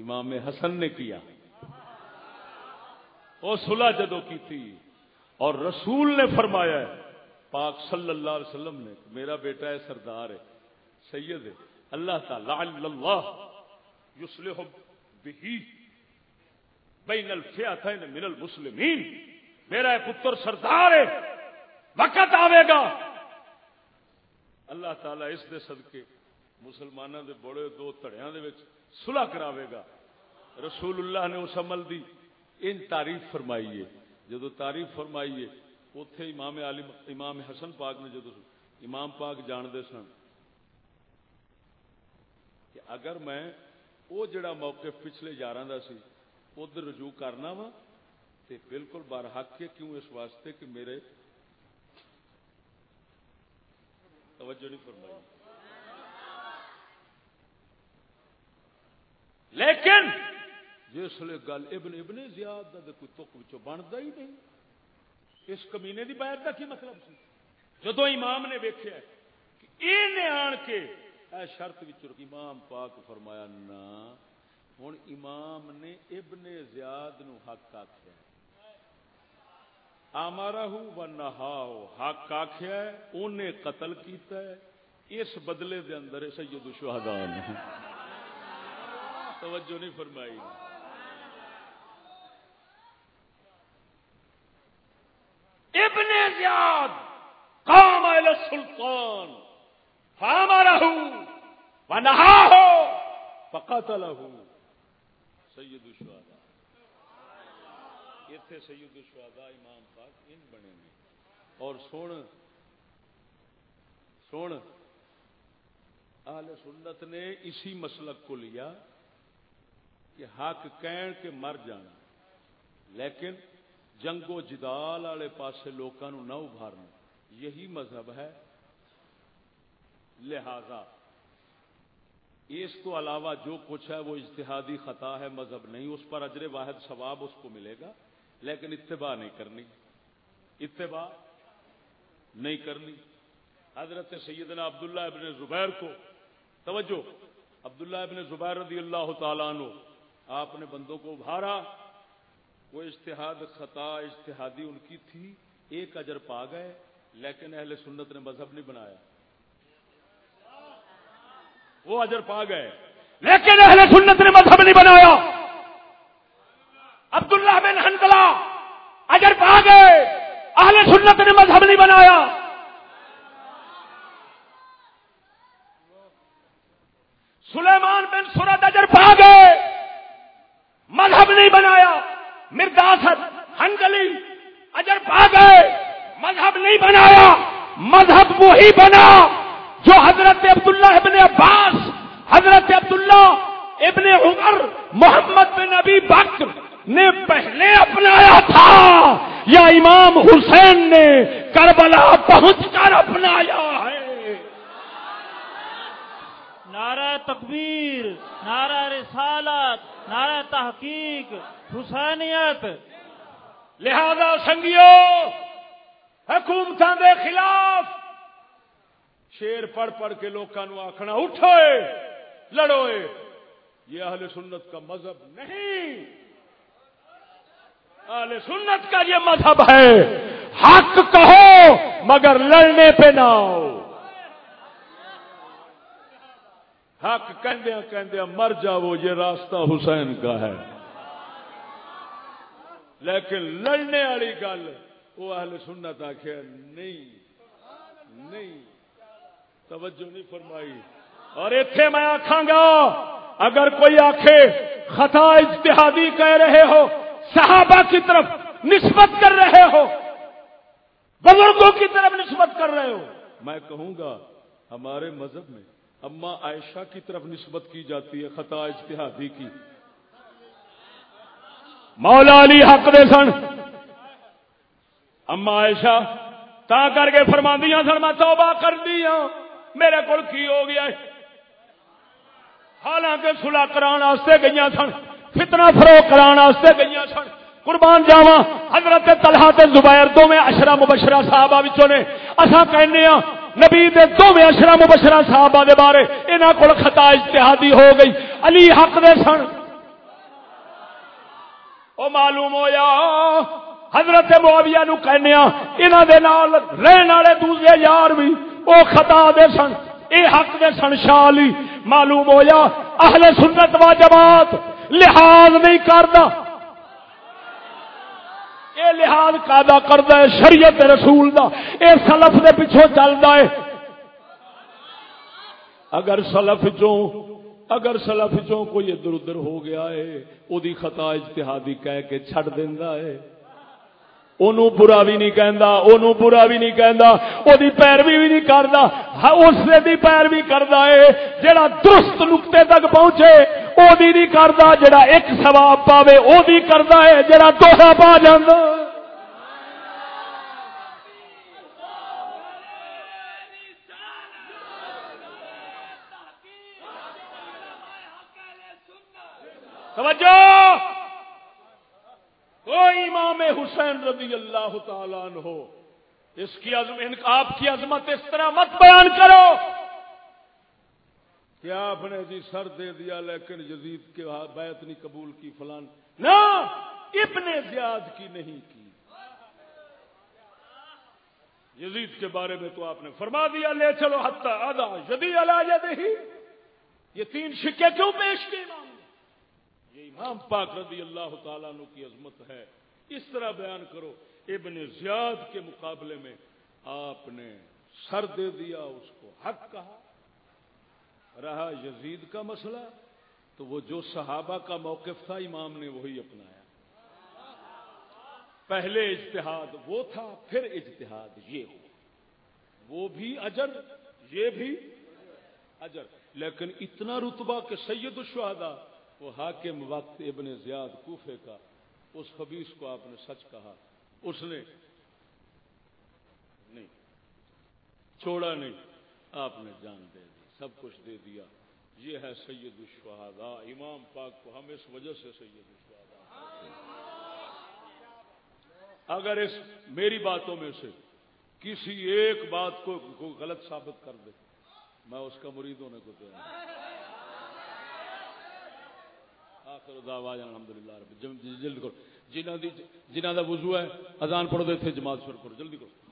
امام حسن نے کیا۔ وہ صلح جدو کی تھی۔ اور رسول نے فرمایا ہے، پاک صلی اللہ علیہ وسلم نے، میرا بیٹا ہے سردار ہے، سید ہے، اللہ تعالی، اللہ یسلح بہی بین الفیاتین من المسلمین۔ میرا پتر سردار ہے، وقت آئے گا۔ اللہ تعالیٰ اس دے صدقے مسلمانوں دے بڑے دو تڑیاں دے وچ صلح کراوے گا۔ رسول اللہ نے اس عمل دی۔ ان تعریف فرمائی ہے جدو تعریف فرمائی ہے اتے امام علی، امام حسن پاک نے جدو امام پاک جانتے سن کہ اگر میں وہ جڑا موقف پچھلے یار کا سی، ادھر رجوع کرنا وا تو بالکل برحق کے کیوں اس واسطے کہ میرے توجہ نہیں فرمائی۔ لیکن جس لیے گل ابن ابن زیاد دا کوئی تک بچوں بنتا ہی نہیں۔ اس کمینے دی بیعت کا کی مطلب سی؟ جدو امام نے ویکیا کہ یہ آن کے اے شرط امام پاک فرمایا، نا ہوں امام نے ابن زیاد نو حق آخیا آمارا و نہا حق آخیا انہیں قتل کیتا ہے۔ اس بدلے دے اندر سید الشہداء نے۔ توجہ نہیں فرمائی۔ ابن زیاد قام الى السلطان۔ فامره ونهاه فقتله سید الشہداء۔ ایتھے سید الشہداء امام پاک ان بنے نے۔ اور سن سن، اہل سنت نے اسی مسلک کو لیا کہ حق کہن کے مر جانا۔ لیکن جنگ و جدال والے پاسے لوگوں نہ ابھارنا۔ یہی مذہب ہے لہذا اس کو علاوہ جو کچھ ہے وہ اجتہادی خطا ہے، مذہب نہیں، اس پر اجر واحد ثواب اس کو ملے گا، لیکن اتباع نہیں کرنی۔ اتباع نہیں کرنی۔ حضرت سیدنا عبداللہ ابن زبیر کو، توجہ، عبداللہ ابن زبیر رضی اللہ تعالیٰ عنہ، آپ نے بندوں کو ابھارا۔ وہ اجتہاد خطا، اجتہادی ان کی تھی، ایک اجر پا گئے، لیکن اہل سنت نے مذہب نہیں بنایا۔ وہ اجر پا گئے۔ لیکن اہل سنت نے مذہب نہیں بنایا۔ عبداللہ بن ہنکلا اجر پا گئے۔ اہل سنت نے مذہب نہیں بنایا۔ سلیمان بن سورت اجر پا گئے۔ مذہب نہیں بنایا۔ مرداسد ہنگلی اجر پا گئے۔ مذہب نہیں بنایا۔ مذہب وہی بنا۔ جو حضرت عبداللہ ابن عباس حضرت عبداللہ ابن عمر محمد بن نبی بکر نے پہلے اپنایا تھا یا امام حسین نے کربلا پہنچ کر اپنایا ہے۔ نعرہ تکبیر نعرہ رسالت نعرہ تحقیق حسینیت۔ لہذا سنگیو حکومت دے خلاف شیر پڑھ پڑھ کے لوگوں آخنا اٹھوئے، لڑوئے۔ یہ اہل سنت کا مذہب نہیں۔ اہل سنت کا یہ مذہب ہے، حق کہو مگر لڑنے پہ نہ آؤ۔ حق کہندیا کہندیا مر جاؤ، یہ راستہ حسین کا ہے۔ لیکن لڑنے والی گل، وہ اہل سنت آخیا نہیں نہیں۔ توجہ نہیں فرمائی۔ اور اتے میں آخا گا، اگر کوئی آخے خطا اجتہادی کہہ رہے ہو، صحابہ کی طرف نسبت کر رہے ہو، بزرگوں کی طرف نسبت کر رہے ہو، میں کہوں گا، ہمارے مذہب میں اما عائشہ کی طرف نسبت کی جاتی ہے، خطا اجتہادی کی۔ مولا علی حق دے سن۔ اما عائشہ، تا کر کے فرماندیاں سن، میں توبہ کر دیا ہاں۔ میرے کو ہو گیا ہے؟ حالانکہ سلا کران گئی سن، فتنہ فروغ کران گئی سن۔ قربان جاوا حضرت طلحہ تے زبیر دو میں اشرا مبشرہ صحابہ وچوں نے۔ اساں کہنے ہاں نبی دے دو میں اشرا مبشرہ صحابہ دے بارے انہاں کول خطا اجتہادی ہو گئی۔ علی حق دے سن۔ او معلوم ہویا، حضرت معاویہ نو کہنے ہاں انہاں دے نال رہن والے دوسرے یار بھی او خطا دے سن، اے حق دے سن شالی، معلوم ہویا اہل سنت و جماعت لحاظ نہیں کردا اے لحاظ کادا کردا ہے شریعت رسول دا، اے سلف دے پیچھے چلدا ہے اگر سلف چوں، اگر سلف چوں کوئی ادھر ادھر ہو گیا ہے او دی خطا اجتہادی کہہ کے چھڑ دیندا ہے اونوں برا بھی نہیں کہندا اونوں برا بھی نہیں کہندا او دی پیروی بھی نہیں کردا ہاں، اس نے دی پیروی کردا ہے جڑا درست نقطے تک پہنچے او دی نہیں کردا، جڑا ایک ثواب پاوے او دی کردا ہے جڑا دوہرا پا جاندا۔ توجہ! کوئی امام حسین رضی اللہ تعالیٰ عنہ، اس کی عظم ان آپ کی عظمت اس طرح مت بیان کرو کیا آپ نے جی سر دے دیا لیکن یزید کے بیعت نہیں قبول کی، فلان۔ نہ، ابن زیاد کی نہیں کی۔ یزید کے بارے میں تو آپ نے فرما دیا، لے چلو حتی آدھا جدی علا ہی یہ تین شکے کیوں پیش کی؟ امام پاک رضی اللہ تعالیٰ عنہ کی عظمت ہے، اس طرح بیان کرو، ابن زیاد کے مقابلے میں آپ نے سر دے دیا، اس کو حق کہا۔ رہا یزید کا مسئلہ، تو وہ جو صحابہ کا موقف تھا، امام نے وہی اپنایا۔ پہلے اجتہاد وہ تھا، پھر اجتہاد یہ ہوا۔ وہ بھی اجر، یہ بھی اجر۔ لیکن اتنا رتبہ کہ سید الشہداء وہ حاکم وقت ابن زیاد کوفے کا اس خبیص کو آپ نے سچ کہا۔ اس نے نہیں چھوڑا نہیں آپ نے جان دے دی سب کچھ دے دیا۔ یہ ہے سید الشہداء امام پاک کو ہم اس وجہ سے سید الشہداء اگر اس میری باتوں میں سے کسی ایک بات کو, کو غلط ثابت کر دے میں اس کا مرید ہونے کو دے آخر دعوانا الحمدللہ رب جلد کرو جنہ دی جنہ دا وضو ہے، اذان پڑھ دے تھے جماعت شروع کرو۔ جلدی کرو۔